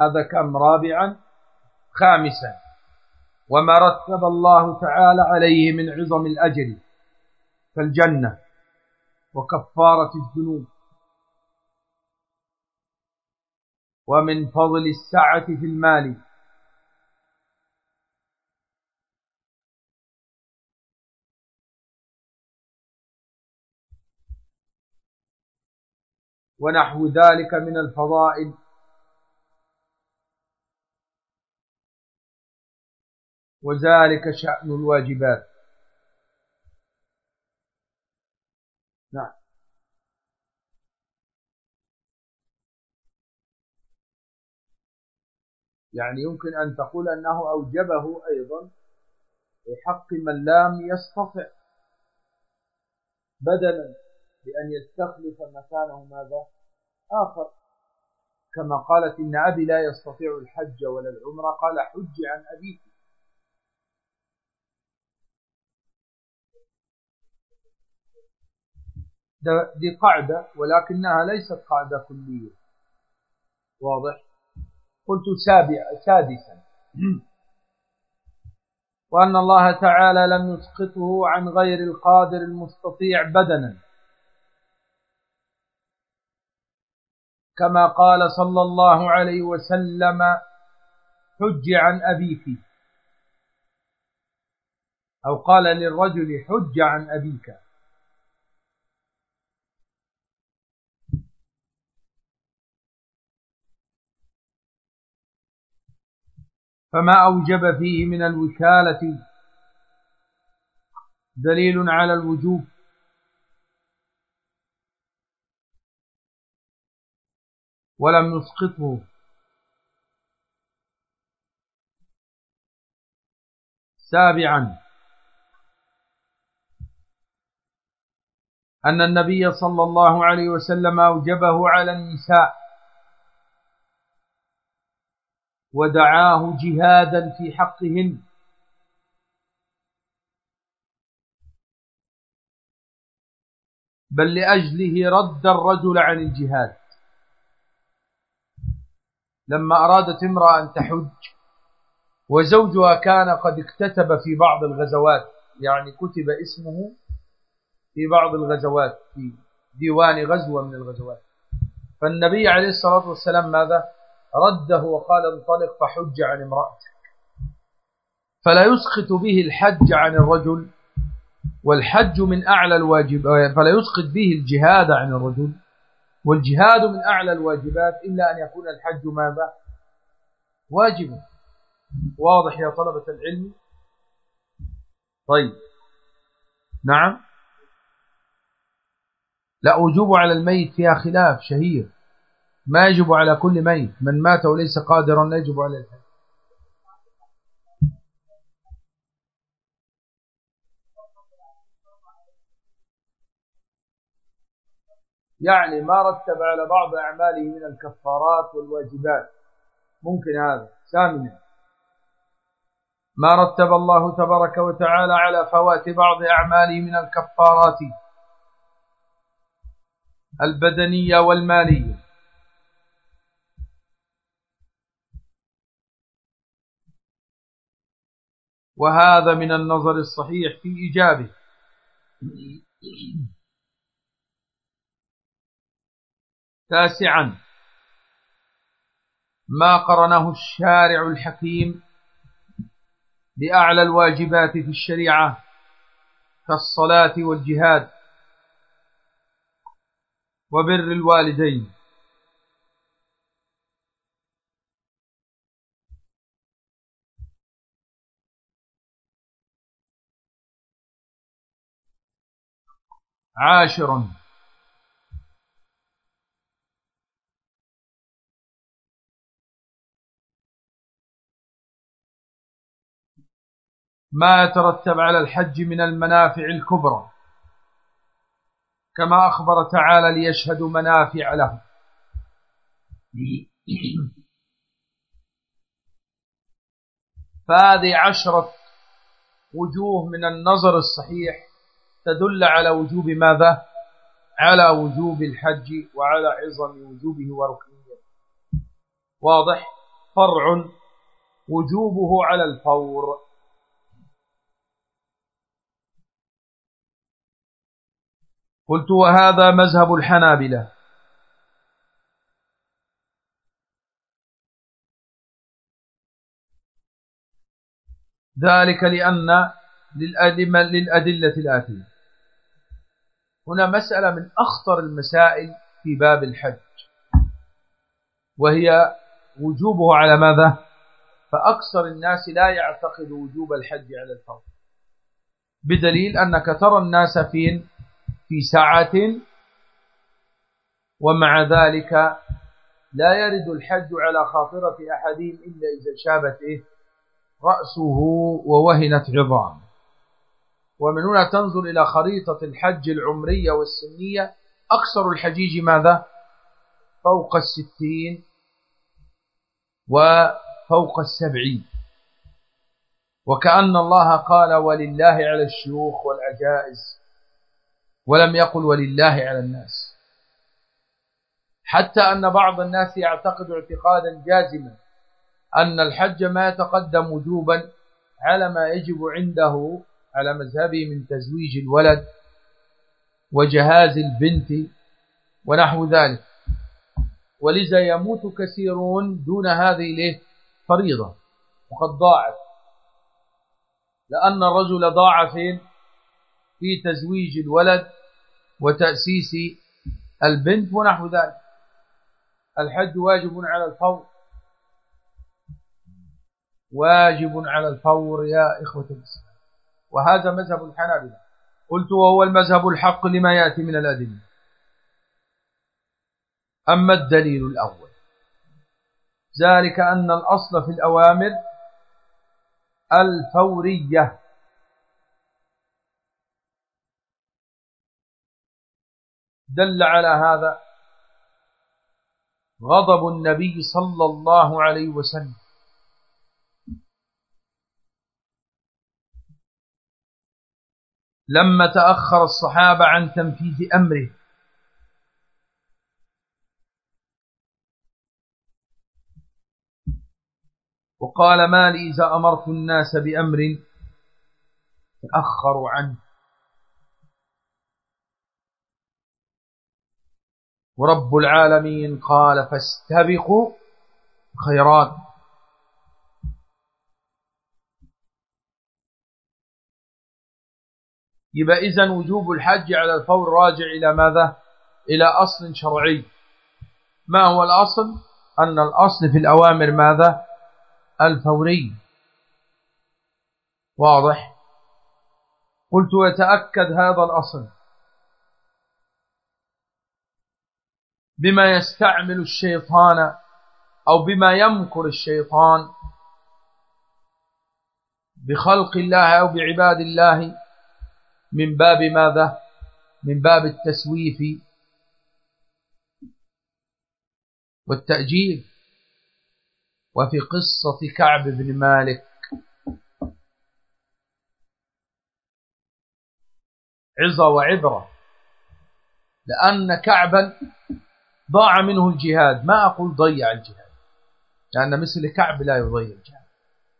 هذا كم؟ رابعا. خامسا. وما رتب الله تعالى عليه من عظم الأجر كالجنة وكفارة الذنوب. ومن فضل السعة في المال ونحو ذلك من الفضائل. وذلك شأن الواجبات. نعم. يعني يمكن أن تقول أنه أوجبه أيضا في حق من لم يستطع بدلا بأن يستخلف مكانه ماذا؟ آخر. كما قالت إن أبي لا يستطيع الحج ولا العمرة قال حج عن أبيك دي قاعدة ولكنها ليست قاعدة كلية. واضح؟ قلت سابع سادسا. وأن الله تعالى لم يسقطه عن غير القادر المستطيع بدنا. كما قال صلى الله عليه وسلم حج عن أبيك. أو قال للرجل حج عن أبيك. فما أوجب فيه من الوكالة دليل على الوجوب؟ ولم يسقطه. سابعا. أن النبي صلى الله عليه وسلم أوجبه على النساء. ودعاه جهادا في حقهن. بل لأجله رد الرجل عن الجهاد. لما أرادت امرأة أن تحج وزوجها كان قد اكتتب في بعض الغزوات يعني كتب اسمه في بعض الغزوات في ديوان غزوة من الغزوات. فالنبي عليه الصلاة والسلام ماذا؟ رده وقال انطلق فحج عن امرأتك. فلا يسقط به الحج عن الرجل والحج من أعلى الواجب فلا يسقط به الجهاد عن الرجل. والجهاد من أعلى الواجبات إلا أن يكون الحج ماذا؟ واجبا واضح يا طلبة العلم؟ طيب. نعم. لا وجوب على الميت فيها خلاف شهير. ما يجب على كل ميت. من مات وليس قادرا يجب على الحج. يعني ما رتب على بعض أعماله من الكفارات والواجبات. ممكن هذا. ثامنا. ما رتب الله تبارك وتعالى على فوات بعض أعماله من الكفارات البدنية والمالية. وهذا من النظر الصحيح في إيجابه. تاسعا. ما قرنه الشارع الحكيم بأعلى الواجبات في الشريعة كالصلاة والجهاد وبر الوالدين. عاشرا. ما يترتب على الحج من المنافع الكبرى كما أخبر تعالى ليشهدوا منافع له. فهذه عشرة وجوه من النظر الصحيح تدل على وجوب ماذا؟ على وجوب الحج وعلى عظم وجوبه وركنيته. واضح؟ فرع وجوبه على الفور. قلت وهذا مذهب الحنابلة. ذلك لأن للأدلة الآتية. هنا مسألة من أخطر المسائل في باب الحج وهي وجوبه على ماذا؟ فأكثر الناس لا يعتقد وجوب الحج على الفرض. بدليل أنك ترى الناس فين؟ في ساعة ومع ذلك لا يرد الحج على خاطرة أحدهم إلا إذا شابت إيه؟ رأسه ووهنت عظام. ومن هنا تنظر إلى خريطة الحج العمرية والسنية. أكثر الحجيج ماذا؟ فوق الستين وفوق السبعين. وكأن الله قال ولله على الشيوخ والعجائز. ولم يقل ولله على الناس. حتى أن بعض الناس يعتقد اعتقادا جازما أن الحج ما يتقدم وجوبا على ما يجب عنده على مذهبه من تزويج الولد وجهاز البنت ونحو ذلك. ولذا يموت كثيرون دون هذه فريضة وقد ضاعت. لأن الرجل ضاع فين؟ في تزويج الولد وتأسيس البنت ونحو ذلك. الحج واجب على الفور. واجب على الفور يا إخوة الإسلام. وهذا مذهب الحنابلة. قلت وهو المذهب الحق لما يأتي من الأدلة. أما الدليل الأول. ذلك أن الأصل في الأوامر الفورية. دل على هذا غضب النبي صلى الله عليه وسلم. لما تأخر الصحابة عن تنفيذ أمره. وقال ما لي إذا أمرت الناس بأمر تأخروا عنه. ورب العالمين قال فاستبقوا خيرات. يبقى إذن وجوب الحج على الفور راجع إلى ماذا؟ إلى أصل شرعي. ما هو الأصل؟ أن الأصل في الأوامر ماذا؟ الفوري. واضح؟ قلت ويتأكد هذا الأصل. بما يستعمل الشيطان أو بما يمكر الشيطان بخلق الله أو بعباد الله من باب ماذا؟ من باب التسويف والتأجيل. وفي قصة كعب بن مالك. عظة وعبرة. لأن كعبا ضاع منه الجهاد. ما أقول ضيع الجهاد لأن مثل كعب لا يضيع الجهاد.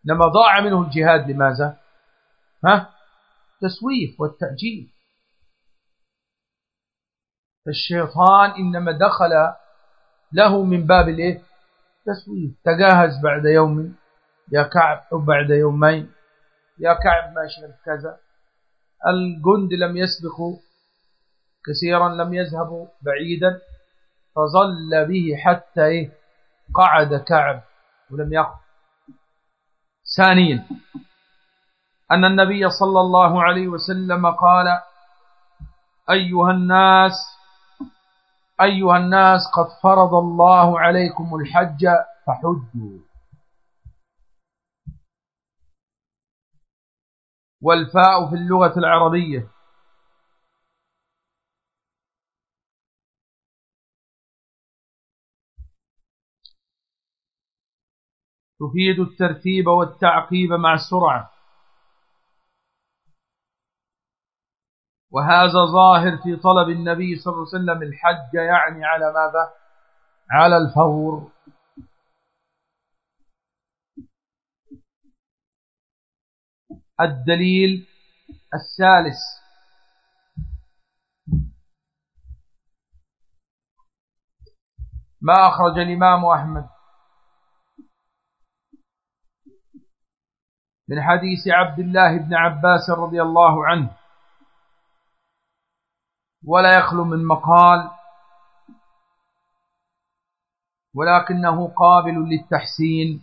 لما ضاع منه الجهاد لماذا؟ ها؟ التسويف والتأجيل. فالشيطان إنما دخل له من باب الإيه؟ تسويف. تجاهز بعد يوم يا كعب أو بعد يومين. يا كعب ما شرب كذا. الجند لم يسبقوا كثيرا لم يذهبوا بعيدا. فظل به حتى إيه؟ قعد كعب ولم يقف ثانيا أن النبي صلى الله عليه وسلم قال أيها الناس أيها الناس قد فرض الله عليكم الحج فحجوا. والفاء في اللغة العربية. تفيد الترتيب والتعقيب مع السرعة. وهذا ظاهر في طلب النبي صلى الله عليه وسلم الحج يعني على ماذا؟ على الفور. الدليل الثالث. ما أخرج الإمام أحمد؟ من حديث عبد الله بن عباس رضي الله عنه. ولا يخلو من مقال ولكنه قابل للتحسين.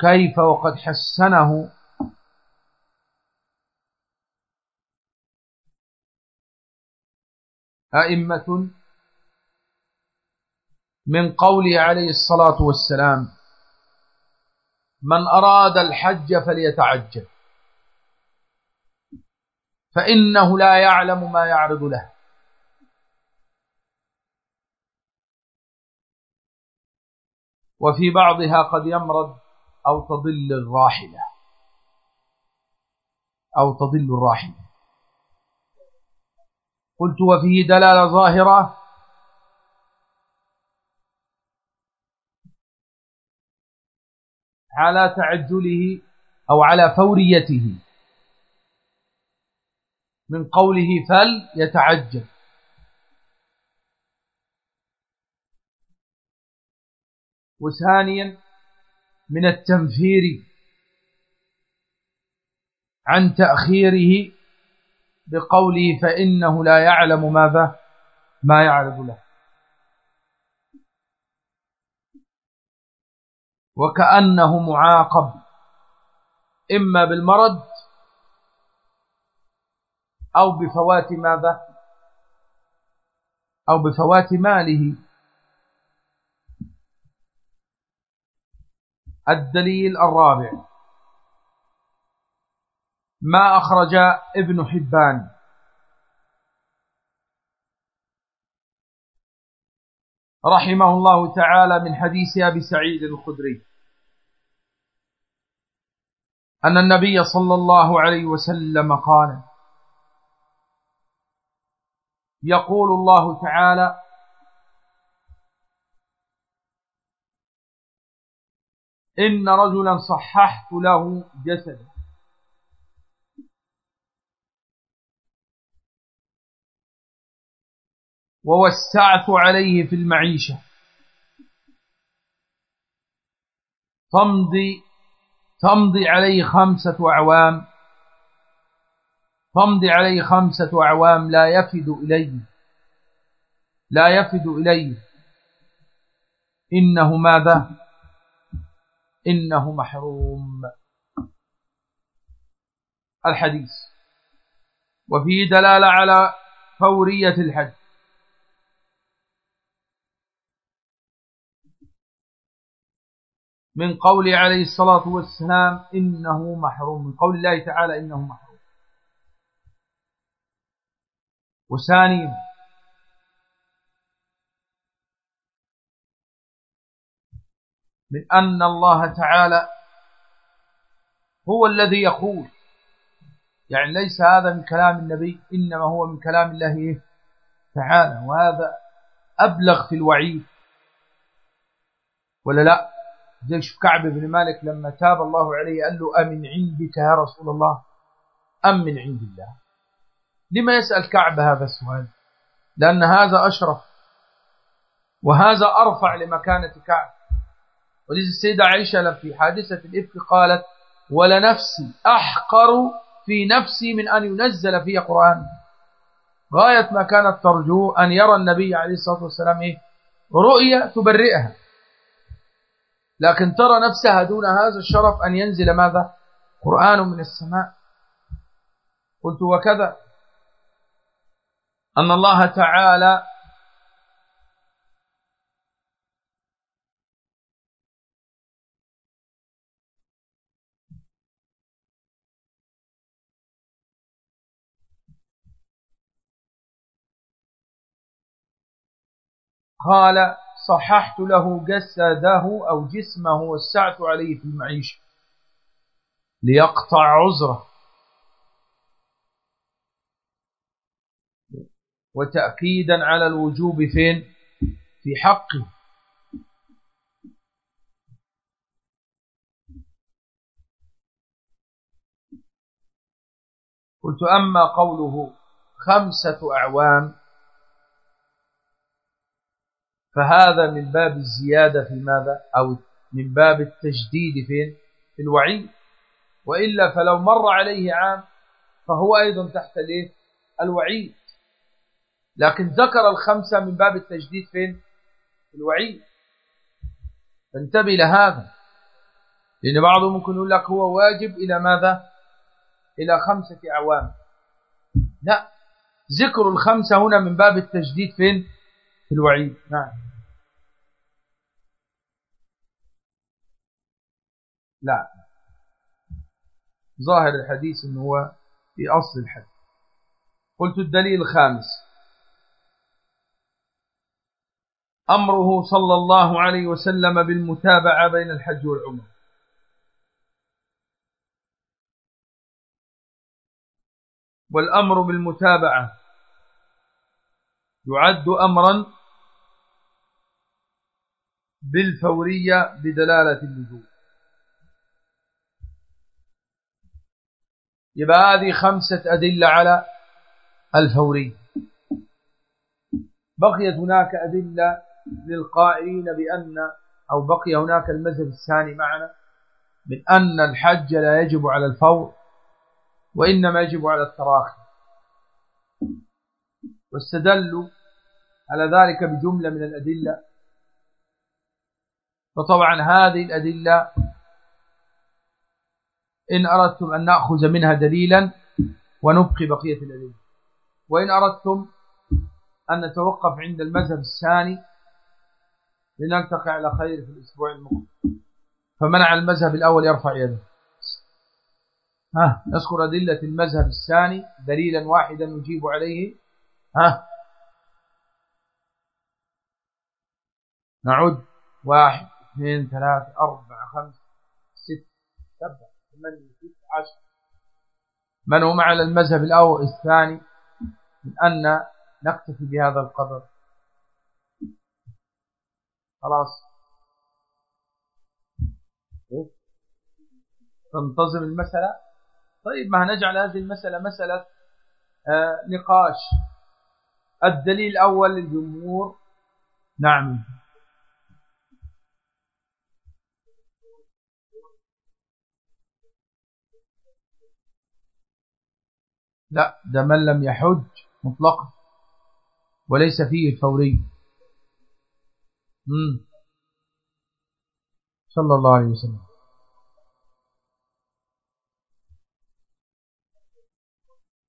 كيف وقد حسنه؟ أئمة من قوله عليه الصلاة والسلام. من أراد الحج فليتعجل. فإنه لا يعلم ما يعرض له. وفي بعضها قد يمرض أو تضل الراحلة. أو تضل الراحلة. قلت وفيه دلالة ظاهرة على تعجله أو على فوريته. من قوله فل يتعجل. وثانيا من التنفير عن تأخيره بقوله فإنه لا يعلم ماذا ما يعرض له. وكأنه معاقب. إما بالمرض أو بفوات ماذا؟ أو بفوات ماله. الدليل الرابع. ما أخرج ابن حبان. رحمه الله تعالى من حديث أبي سعيد الخدري. أن النبي صلى الله عليه وسلم قال يقول الله تعالى إن رجلا صححت له جسده. ووسعت عليه في المعيشة. تمضي تمضي عليه خمسة أعوام. تمضي عليه خمسة أعوام لا يفد إليه لا يفد إليه إنه ماذا؟ إنه محروم. الحديث. وفيه دلالة على فورية الحج. من قول عليه الصلاة والسلام إنه محروم من قول الله تعالى إنه محروم. وثانيا من أن الله تعالى هو الذي يقول يعني ليس هذا من كلام النبي إنما هو من كلام الله تعالى وهذا أبلغ في الوعيد. ولا لا؟ زي كعب بن مالك لما تاب الله عليه قال له أمن عندك يا رسول الله؟ أم من عند الله. لما يسأل كعب هذا السؤال؟ لأن هذا أشرف وهذا أرفع لمكانة كعب. ولذا السيدة عائشة في حادثة الإفك قالت ولنفسي أحقر في نفسي من أن ينزل في قرآن. غاية ما كانت ترجو أن يرى النبي عليه الصلاة والسلام إيه؟ رؤية تبرئها. لكن ترى نفسها دون هذا الشرف أن ينزل ماذا؟ قرآن من السماء. قلت وكذا. أن الله تعالى قال صححت له جسده أو جسمه وسعت عليه في المعيشة ليقطع عذره. وتأكيدا على الوجوب فين؟ في حقه. قلت أما قوله خمسة أعوام فهذا من باب الزيادة في ماذا؟ أو من باب التجديد فين؟ في الوعيد. وإلا فلو مر عليه عام فهو أيضا تحت الإيه؟ الوعيد. لكن ذكر الخمسة من باب التجديد فين؟ في الوعيد. فانتبه لهذا. لأن بعضهم ممكن يقول لك هو واجب إلى ماذا؟ إلى خمسة أعوام. لا. ذكر الخمسة هنا من باب التجديد فين؟ في الوعيد. نعم. لا. ظاهر الحديث إنه هو في أصل الحد قلت الدليل الخامس. أمره صلى الله عليه وسلم بالمتابعة بين الحج والعمر والأمر بالمتابعة يعد أمرا بالفورية بدلالة اللزوم يبقى هذه خمسة أدلة على الفوري بقيت هناك أدلة للقائلين بأن أو بقي هناك المذهب الثاني معنا من أن الحج لا يجب على الفور وإنما يجب على التراخي. واستدلوا على ذلك بجملة من الأدلة فطبعا هذه الأدلة إن أردتم أن نأخذ منها دليلا ونبقي بقية الأدلة. وإن أردتم أن نتوقف عند المذهب الثاني لنلتقي على خير في الأسبوع المقبل. فمنع المذهب الأول يرفع يده. ها نذكر أدلة المذهب الثاني دليلا واحدا نجيب عليه. ها نعد واحد. اثنين ثلاثة أربعة خمسة ستة سبعة ثمانية تسعة عشر. من هم على المذهب الأول الثاني؟ من أن نكتفي بهذا القدر. خلاص. تنتظم المسألة؟ طيب ما نجعل هذه المسألة مسألة آه نقاش. الدليل الأول للجمهور. نعم. لا ده من لم يحج مطلقا وليس فيه الفوري. مم. صلى الله عليه وسلم.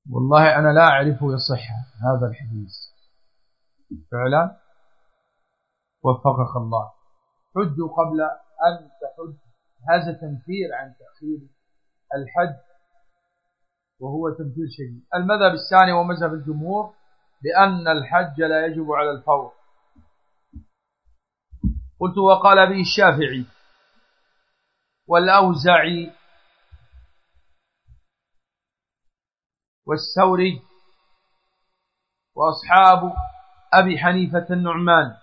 والله أنا لا أعرفه يصح هذا الحديث. فعلا؟ وفقك الله. حجوا قبل أن تحج. هذا تنفير عن تأخير الحج. وهو تنفير شديد المذهب الثاني ومذهب الجمهور بأن الحج لا يجب على الفور. قلت وقال به الشافعي والأوزعي والثوري وأصحاب أبي حنيفة النعمان.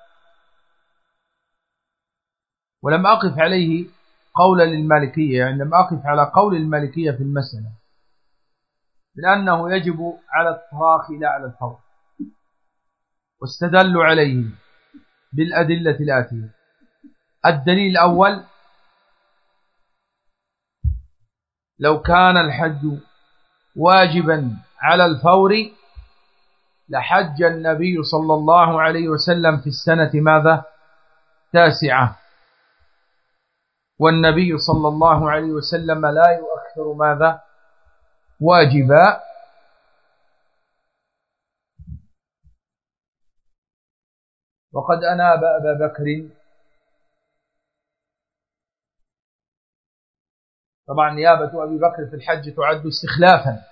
ولم أقف عليه قولا للمالكية يعني لم أقف على قول المالكية في المسألة. لأنه يجب على التراخي لا على الفور. واستدلوا عليه بالأدلة الآتية. الدليل الأول لو كان الحج واجبا على الفور لحج النبي صلى الله عليه وسلم في السنة ماذا؟ تاسعة. والنبي صلى الله عليه وسلم لا يؤخر ماذا؟ واجبا وقد أناب أبا بكر. طبعا نيابة أبي بكر في الحج تعد استخلافا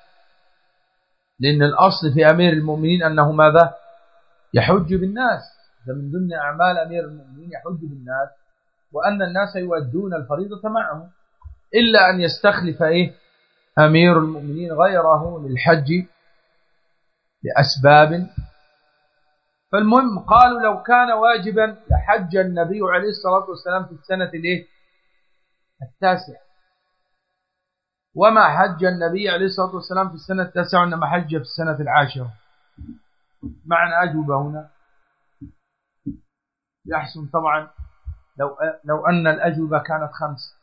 لأن الأصل في أمير المؤمنين أنه ماذا؟ يحج بالناس. ده من ضمن أعمال أمير المؤمنين يحج بالناس وأن الناس يؤدون الفريضة معه إلا أن يستخلف إيه؟ أمير المؤمنين غيره للحج لأسباب. فالمهم قالوا لو كان واجبا لحج النبي عليه الصلاة والسلام في السنة الإيه؟ التاسعة. وما حج النبي عليه الصلاة والسلام في السنة التاسعة إنما حج في السنة العاشرة. معنى أجوبة هنا. يحسن طبعا لو, لو أن الأجوبة كانت خمس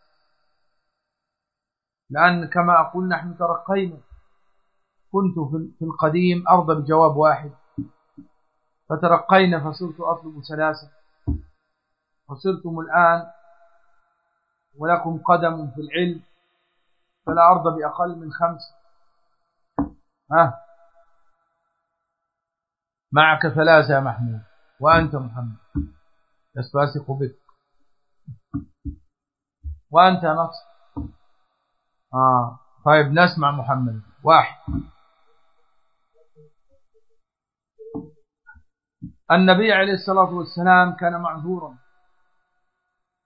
لأن كما أقول نحن ترقينا كنت في القديم أرضى بجواب واحد. فترقينا فصرت أطلب ثلاثة وصرتم الآن ولكم قدم في العلم. فلا أرضى بأقل من خمسة ها؟ معك ثلاثة يا محمود. وأنت محمد. لست أثق بك. وأنت نصر. آه. طيب نسمع محمد. واحد. النبي عليه الصلاة والسلام كان معذورا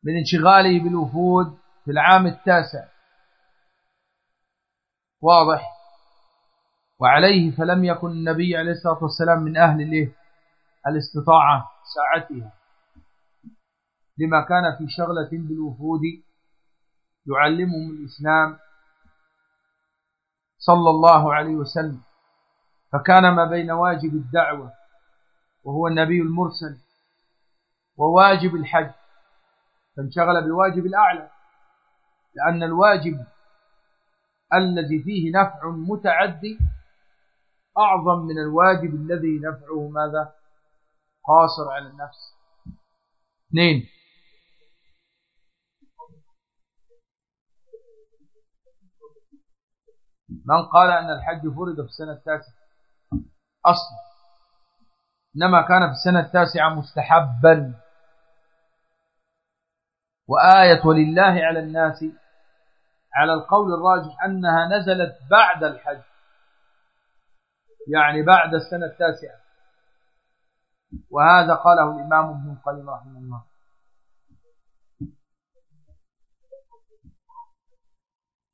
من انشغاله بالوفود في العام التاسع. واضح. وعليه فلم يكن النبي عليه الصلاة والسلام من أهل الايه الاستطاعة ساعتها لما كان في شغلة بالوفود يعلمهم الإسلام صلى الله عليه وسلم. فكان ما بين واجب الدعوة وهو النبي المرسل وواجب الحج. فانشغل بالواجب الأعلى لأن الواجب الذي فيه نفع متعدي أعظم من الواجب الذي نفعه ماذا؟ قاصر على النفس. اثنين. من قال أن الحج فرض في السنة التاسعة؟ أصلا إنما كان في السنة التاسعة مستحبا. وآية ولله على الناس على القول الراجح أنها نزلت بعد الحج. يعني بعد السنة التاسعة. وهذا قاله الإمام ابن القيم رحمه الله.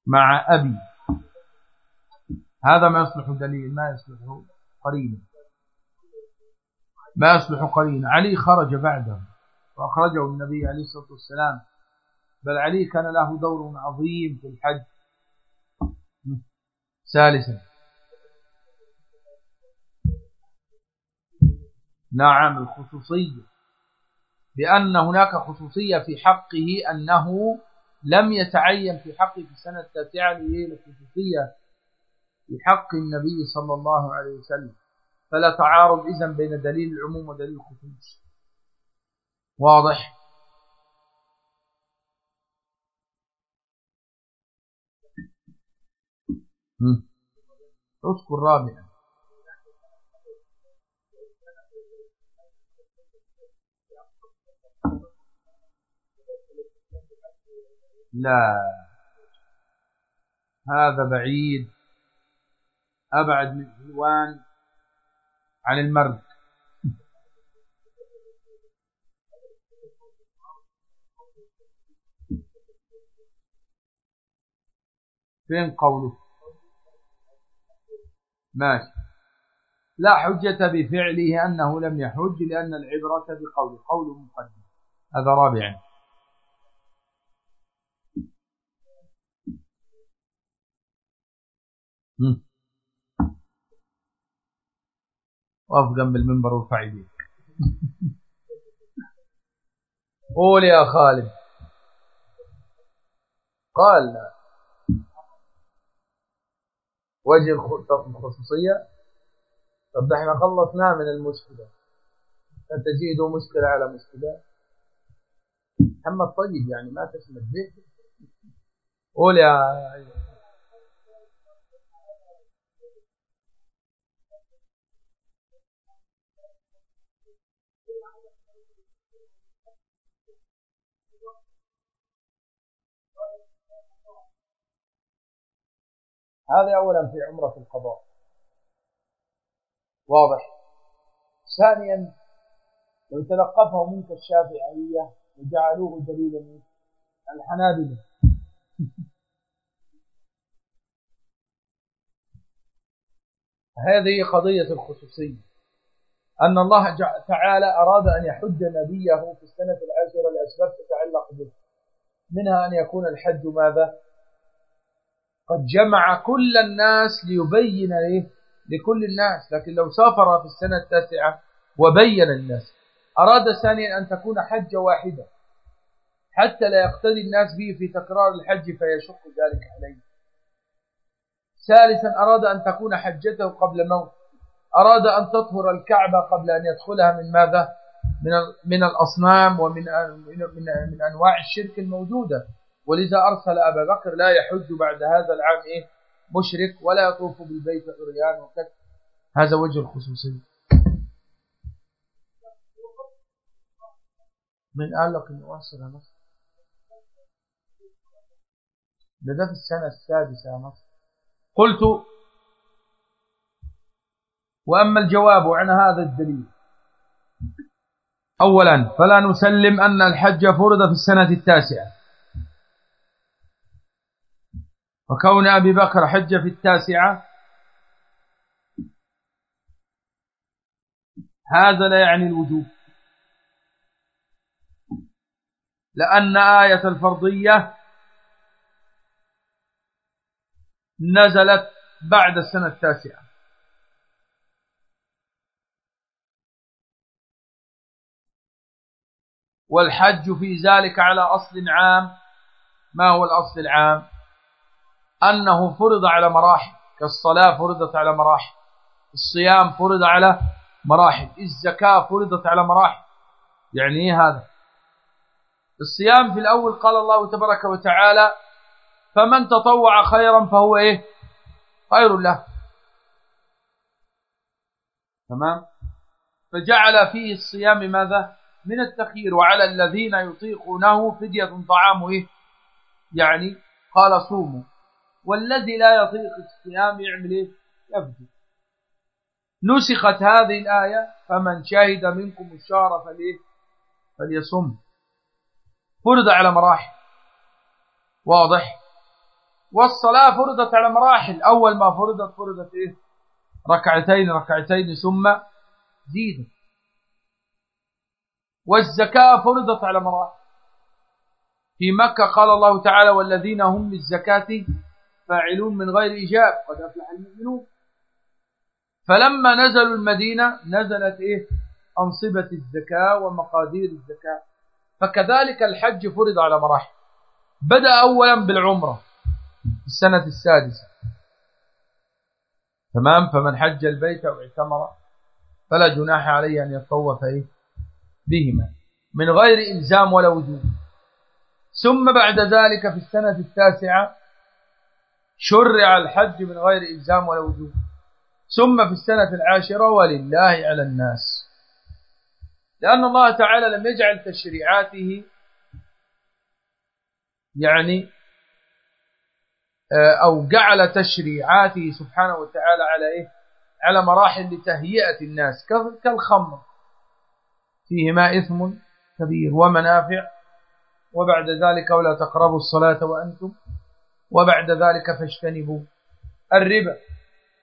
مع أبي. هذا ما يصلح دليل ما يصلح قرين. ما يصلح قرين. علي خرج بعده وأخرجه النبي عليه الصلاة والسلام. بل علي كان له دور عظيم في الحج. ثالثا. نعم الخصوصية. بأن هناك خصوصية في حقه أنه لم يتعين في حقه في السنة التاسعة للخصوصية. في حق النبي صلى الله عليه وسلم. فلا تعارض إذن بين دليل العموم ودليل الخصوص. واضح؟ اذكر رابعا. لا. هذا بعيد. أبعد من عنوان عن المرد فين قوله؟ ماشي. لا حجة بفعله أنه لم يحج لأن العبرة بقوله. قول مقدم. هذا رابعا وقف جنب المنبر وارفع يديك. قول يا خالد. قال وجه الخصوصية طب إحنا خلصنا من المشكلة فتزيد مشكلة على مشكلة محمد طيب يعني ما تسمى به قول يا هذا أولا في عمرة القضاء. واضح. ثانيا لو تلقفه منك الشافعية وجعلوه دليلا الحنابلة. هذه قضية الخصوصية. أن الله تعالى أراد أن يحج نبيه في السنة العاشرة لأسباب تتعلق به. منها أن يكون الحج ماذا؟ قد جمع كل الناس ليبين إيه؟ لكل الناس. لكن لو سافر في السنة التاسعة وبين الناس أراد ثانيا أن تكون حجة واحدة. حتى لا يقتدي الناس به في تكرار الحج فيشق ذلك عليه. ثالثا أراد أن تكون حجته قبل موت. أراد أن تطهر الكعبة قبل أن يدخلها من ماذا؟ من من الأصنام ومن من من أنواع الشرك الموجودة. ولذا أرسل أبا بكر لا يحج بعد هذا العام إيه؟ مشرك ولا يطوف بالبيت عريان وكذا. هذا وجه الخصوصية. من قال لك احسن يا مصر؟ ده في السنة السادسة يا مصر. قلت وأما الجواب عن هذا الدليل. أولا فلا نسلم أن الحج فرض في السنة التاسعة. وكون أبي بكر حج في التاسعة هذا لا يعني الوجوب. لأن آية الفرضية نزلت بعد السنة التاسعة. والحج في ذلك على أصل عام. ما هو الأصل العام؟ أنه فرض على مراحل. كالصلاة فرضت على مراحل. الصيام فرض على مراحل. الزكاة فرضت على مراحل. يعني إيه هذا؟ الصيام في الأول قال الله تبارك وتعالى فمن تطوع خيرا فهو إيه؟ خير له. تمام؟ فجعل فيه الصيام ماذا؟ من التخيير. وعلى الذين يطيقونه فدية طعام إيه؟ يعني قال صوموا. والذي لا يطيق الصيام يعمل إيه يفدي نسخت هذه الآية فمن شهد منكم الشهر فليه فليصم. فرض على مراحل. واضح؟ والصلاة فرضت على مراحل. أول ما فرضت فرضت إيه؟ ركعتين ركعتين ثم زيدت. والزكاة فرضت على مراحل. في مكة قال الله تعالى والذين هم للزكاة فاعلون من غير إجاب قد أفلح المؤمنون. فلما نزلوا المدينة نزلت إيه؟ أنصبة الزكاة ومقادير الزكاة. فكذلك الحج فرض على مراحل. بدأ أولا بالعمرة في السنة السادسة. تمام؟ فمن حج البيت أو اعتمر فلا جناح عليه أن يطوف إيه؟ بهما. من غير إلزام ولا وجوب ثم بعد ذلك في السنة التاسعة شرع الحج من غير إلزام ولا وجوب. ثم في السنة العاشرة ولله على الناس. لأن الله تعالى لم يجعل تشريعاته يعني آه، أو جعل تشريعاته سبحانه وتعالى على إيه؟ على مراحل لتهيئة الناس. كالخمر. فيهما إثم كبير ومنافع. وبعد ذلك ولا تقربوا الصلاة وأنتم وبعد ذلك فاجتنبوا الربا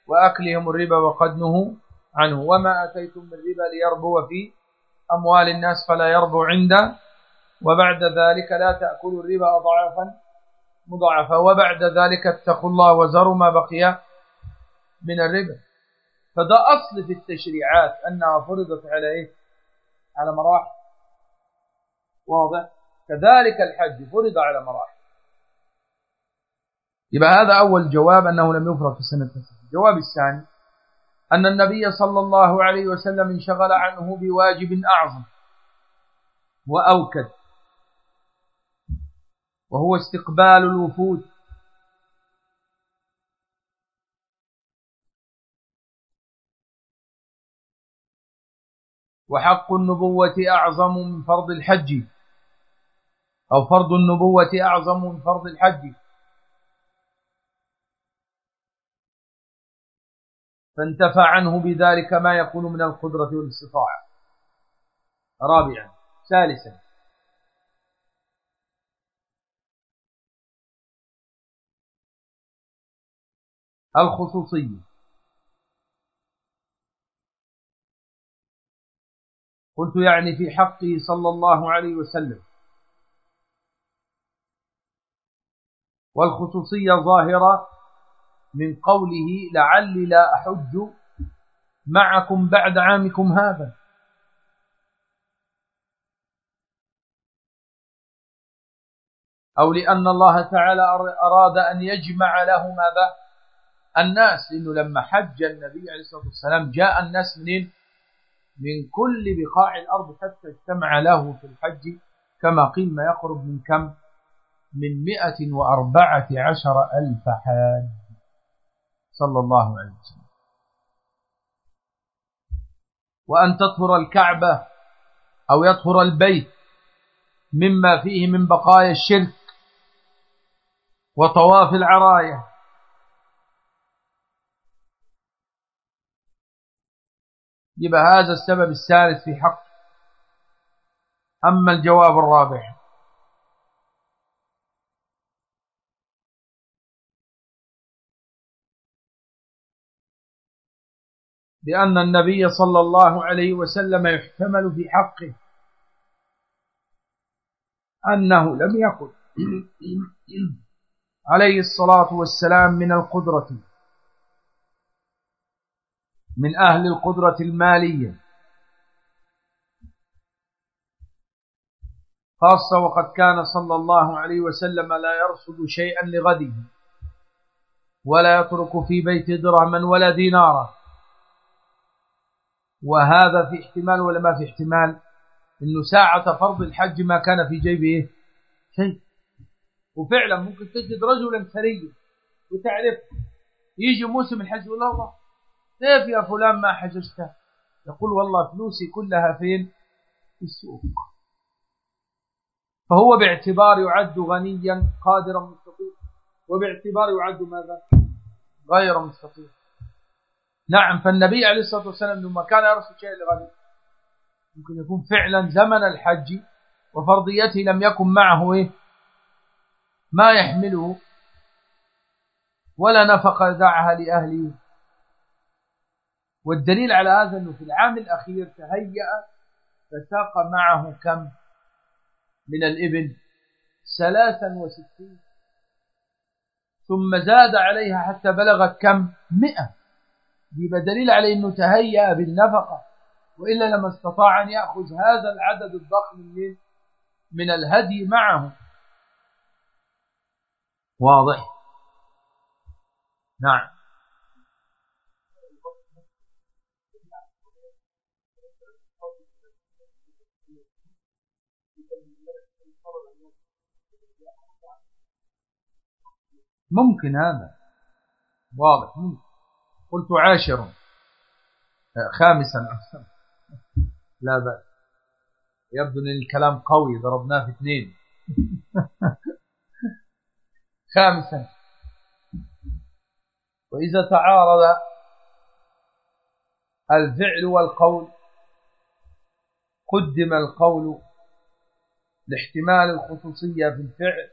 وأكلهم الربا وقد نهوا عنه. وما أتيتم من ربا ليربو في أموال الناس فلا يربو عنده وبعد ذلك لا تأكلوا الربا أضعافا مضاعفة. وبعد ذلك اتقوا الله وزروا ما بقي من الربا. فده أصل في التشريعات أنها فرضت على إيه؟ على مراحل. واضح؟ كذلك الحج فرض على مراحل. يبقى هذا أول جواب أنه لم يفرض في السنة التاسعة. الجواب الثاني أن النبي صلى الله عليه وسلم انشغل عنه بواجب أعظم وأوكد وهو استقبال الوفود. وحق النبوة أعظم من فرض الحج أو فرض النبوة أعظم من فرض الحج. فانتفى عنه بذلك ما يكون من القدرة والاستطاعة. رابعا ثالثا الخصوصية. قلت يعني في حقه صلى الله عليه وسلم. والخصوصية ظاهرة من قوله لعلي لا أحج معكم بعد عامكم هذا. أو لأن الله تعالى أراد أن يجمع له ماذا الناس لأنه لما حج النبي عليه الصلاة والسلام جاء الناس منين؟ من كل بقاع الأرض حتى اجتمع له في الحج كما قيل ما يقرب من كم؟ من مئة وأربعة عشر ألف حاج. صلى الله عليه وسلم. وأن تطهر الكعبة أو يطهر البيت مما فيه من بقايا الشرك وطواف العراية. يبقى هذا السبب الثالث في حق. أما الجواب الرابع. لأن النبي صلى الله عليه وسلم يحتمل في حقه أنه لم يكن عليه الصلاة والسلام من القدرة من أهل القدرة المالية خاصة وقد كان صلى الله عليه وسلم لا يرصد شيئا لغده ولا يترك في بيت درهما ولا دينارا. وهذا في احتمال ولا ما في احتمال؟ إنه ساعة فرض الحج ما كان في جيبه شيء. وفعلا ممكن تجد رجلا ثريا وتعرف يجي موسم الحج يقول الله كيف يا فلان ما حججت يقول والله فلوسي كلها فين؟ في السوق. فهو باعتبار يعد غنيا قادرا مستطيعا. وباعتبار يعد ماذا؟ غير مستطيع. نعم فالنبي عليه الصلاة والسلام لما كان يرسل شيء لغني ممكن يكون فعلا زمن الحج وفرضيته لم يكن معه إيه؟ ما يحمله ولا نفق دعها لأهله. والدليل على هذا أنه في العام الأخير تهيأ فساق معه كم؟ من الإبل ثلاثا وستين. ثم زاد عليها حتى بلغت كم؟ مئة. يبقى دليل على أنه تهيأ بالنفقة. وإلا لما استطاع أن يأخذ هذا العدد الضخم من من الهدي معه. واضح؟ نعم. ممكن هذا. واضح ممكن. قلت عاشر. خامسا. لا بأس. يبدو إن الكلام قوي ضربناه في اثنين. خامسا. وإذا تعارض الفعل والقول قدم القول لاحتمال الخصوصية في الفعل.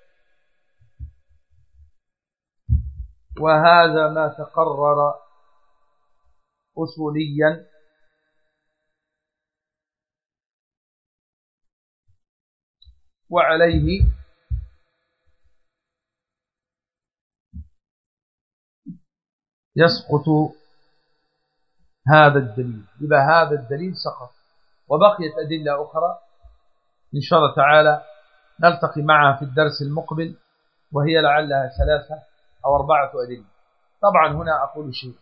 وهذا ما تقرر أصوليا. وعليه يسقط هذا الدليل. يبقى هذا الدليل سقط. وبقيت أدلة أخرى إن شاء الله تعالى نلتقي معها في الدرس المقبل وهي لعلها ثلاثة أو أربعة أدلة. طبعا هنا أقول شيء.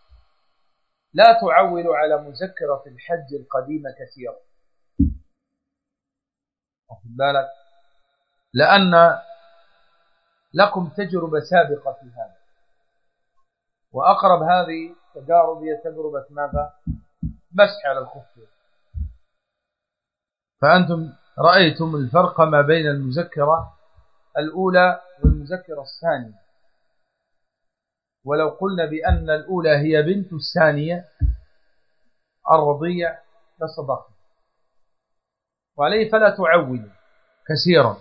لا تعول على مذكرة الحج القديمة كثيرا. واخد بالك؟ لأن لكم تجربة سابقة في هذا. وأقرب هذه تجارب هي تجربة ماذا؟ مسح على الخف فأنتم رأيتم الفرق ما بين المذكرة الأولى والمذكرة الثانية. ولو قلنا بأن الأولى هي بنت الثانية الرضيع لصدق وعليه فلا تعول كثيرا.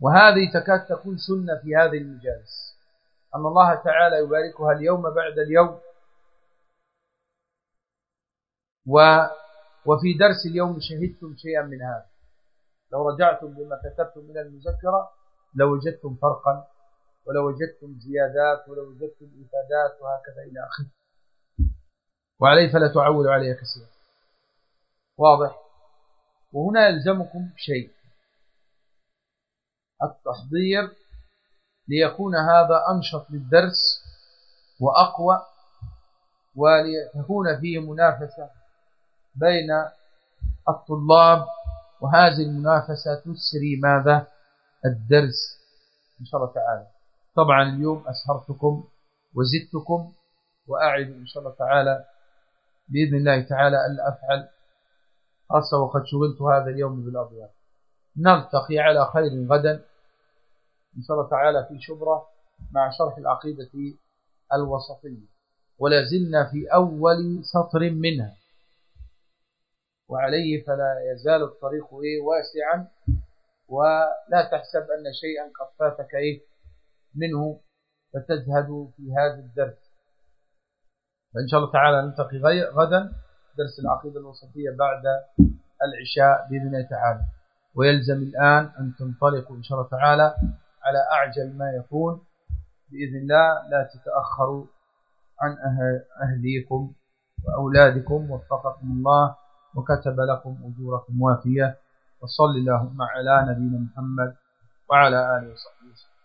وهذه تكاد تكون سنة في هذه المجالس. أن الله تعالى يباركها اليوم بعد اليوم. و وفي درس اليوم شهدتم شيئا من هذا. لو رجعتم بما كتبتم من المذكرة لوجدتم فرقا ولو وجدتم زيادات ولو وجدتم إفادات وهكذا إلى آخره. وعليه فلا تعول عليها كثيرا. واضح؟ وهنا يلزمكم شيء. التحضير ليكون هذا أنشط للدرس وأقوى ولتكون فيه منافسة بين الطلاب وهذه المنافسة تسري ماذا؟ الدرس إن شاء الله تعالى. طبعا اليوم أسهرتكم وزدتكم وأعد إن شاء الله تعالى بإذن الله تعالى ألا أفعل خاصة وقد شغلت هذا اليوم بالأضياف. نلتقي على خير غدا إن شاء الله تعالى في شبرة مع شرح العقيدة الوسطية. ولا زلنا في أول سطر منها. وعليه فلا يزال الطريق إيه واسعا. ولا تحسب أن شيئا قد فاتك إيه منه فتزهد في هذا الدرس. فإن شاء الله تعالى نلتقي غدا درس العقيدة الوسطية بعد العشاء بإذن الله تعالى. ويلزم الآن أن تنطلقوا إن شاء الله تعالى على أعجل ما يكون. بإذن الله لا تتأخروا عن أهليكم وأولادكم. وفقكم الله وكتب لكم أجوركم وافية. وصل اللهم على نبينا محمد وعلى آله وصحبه وسلم.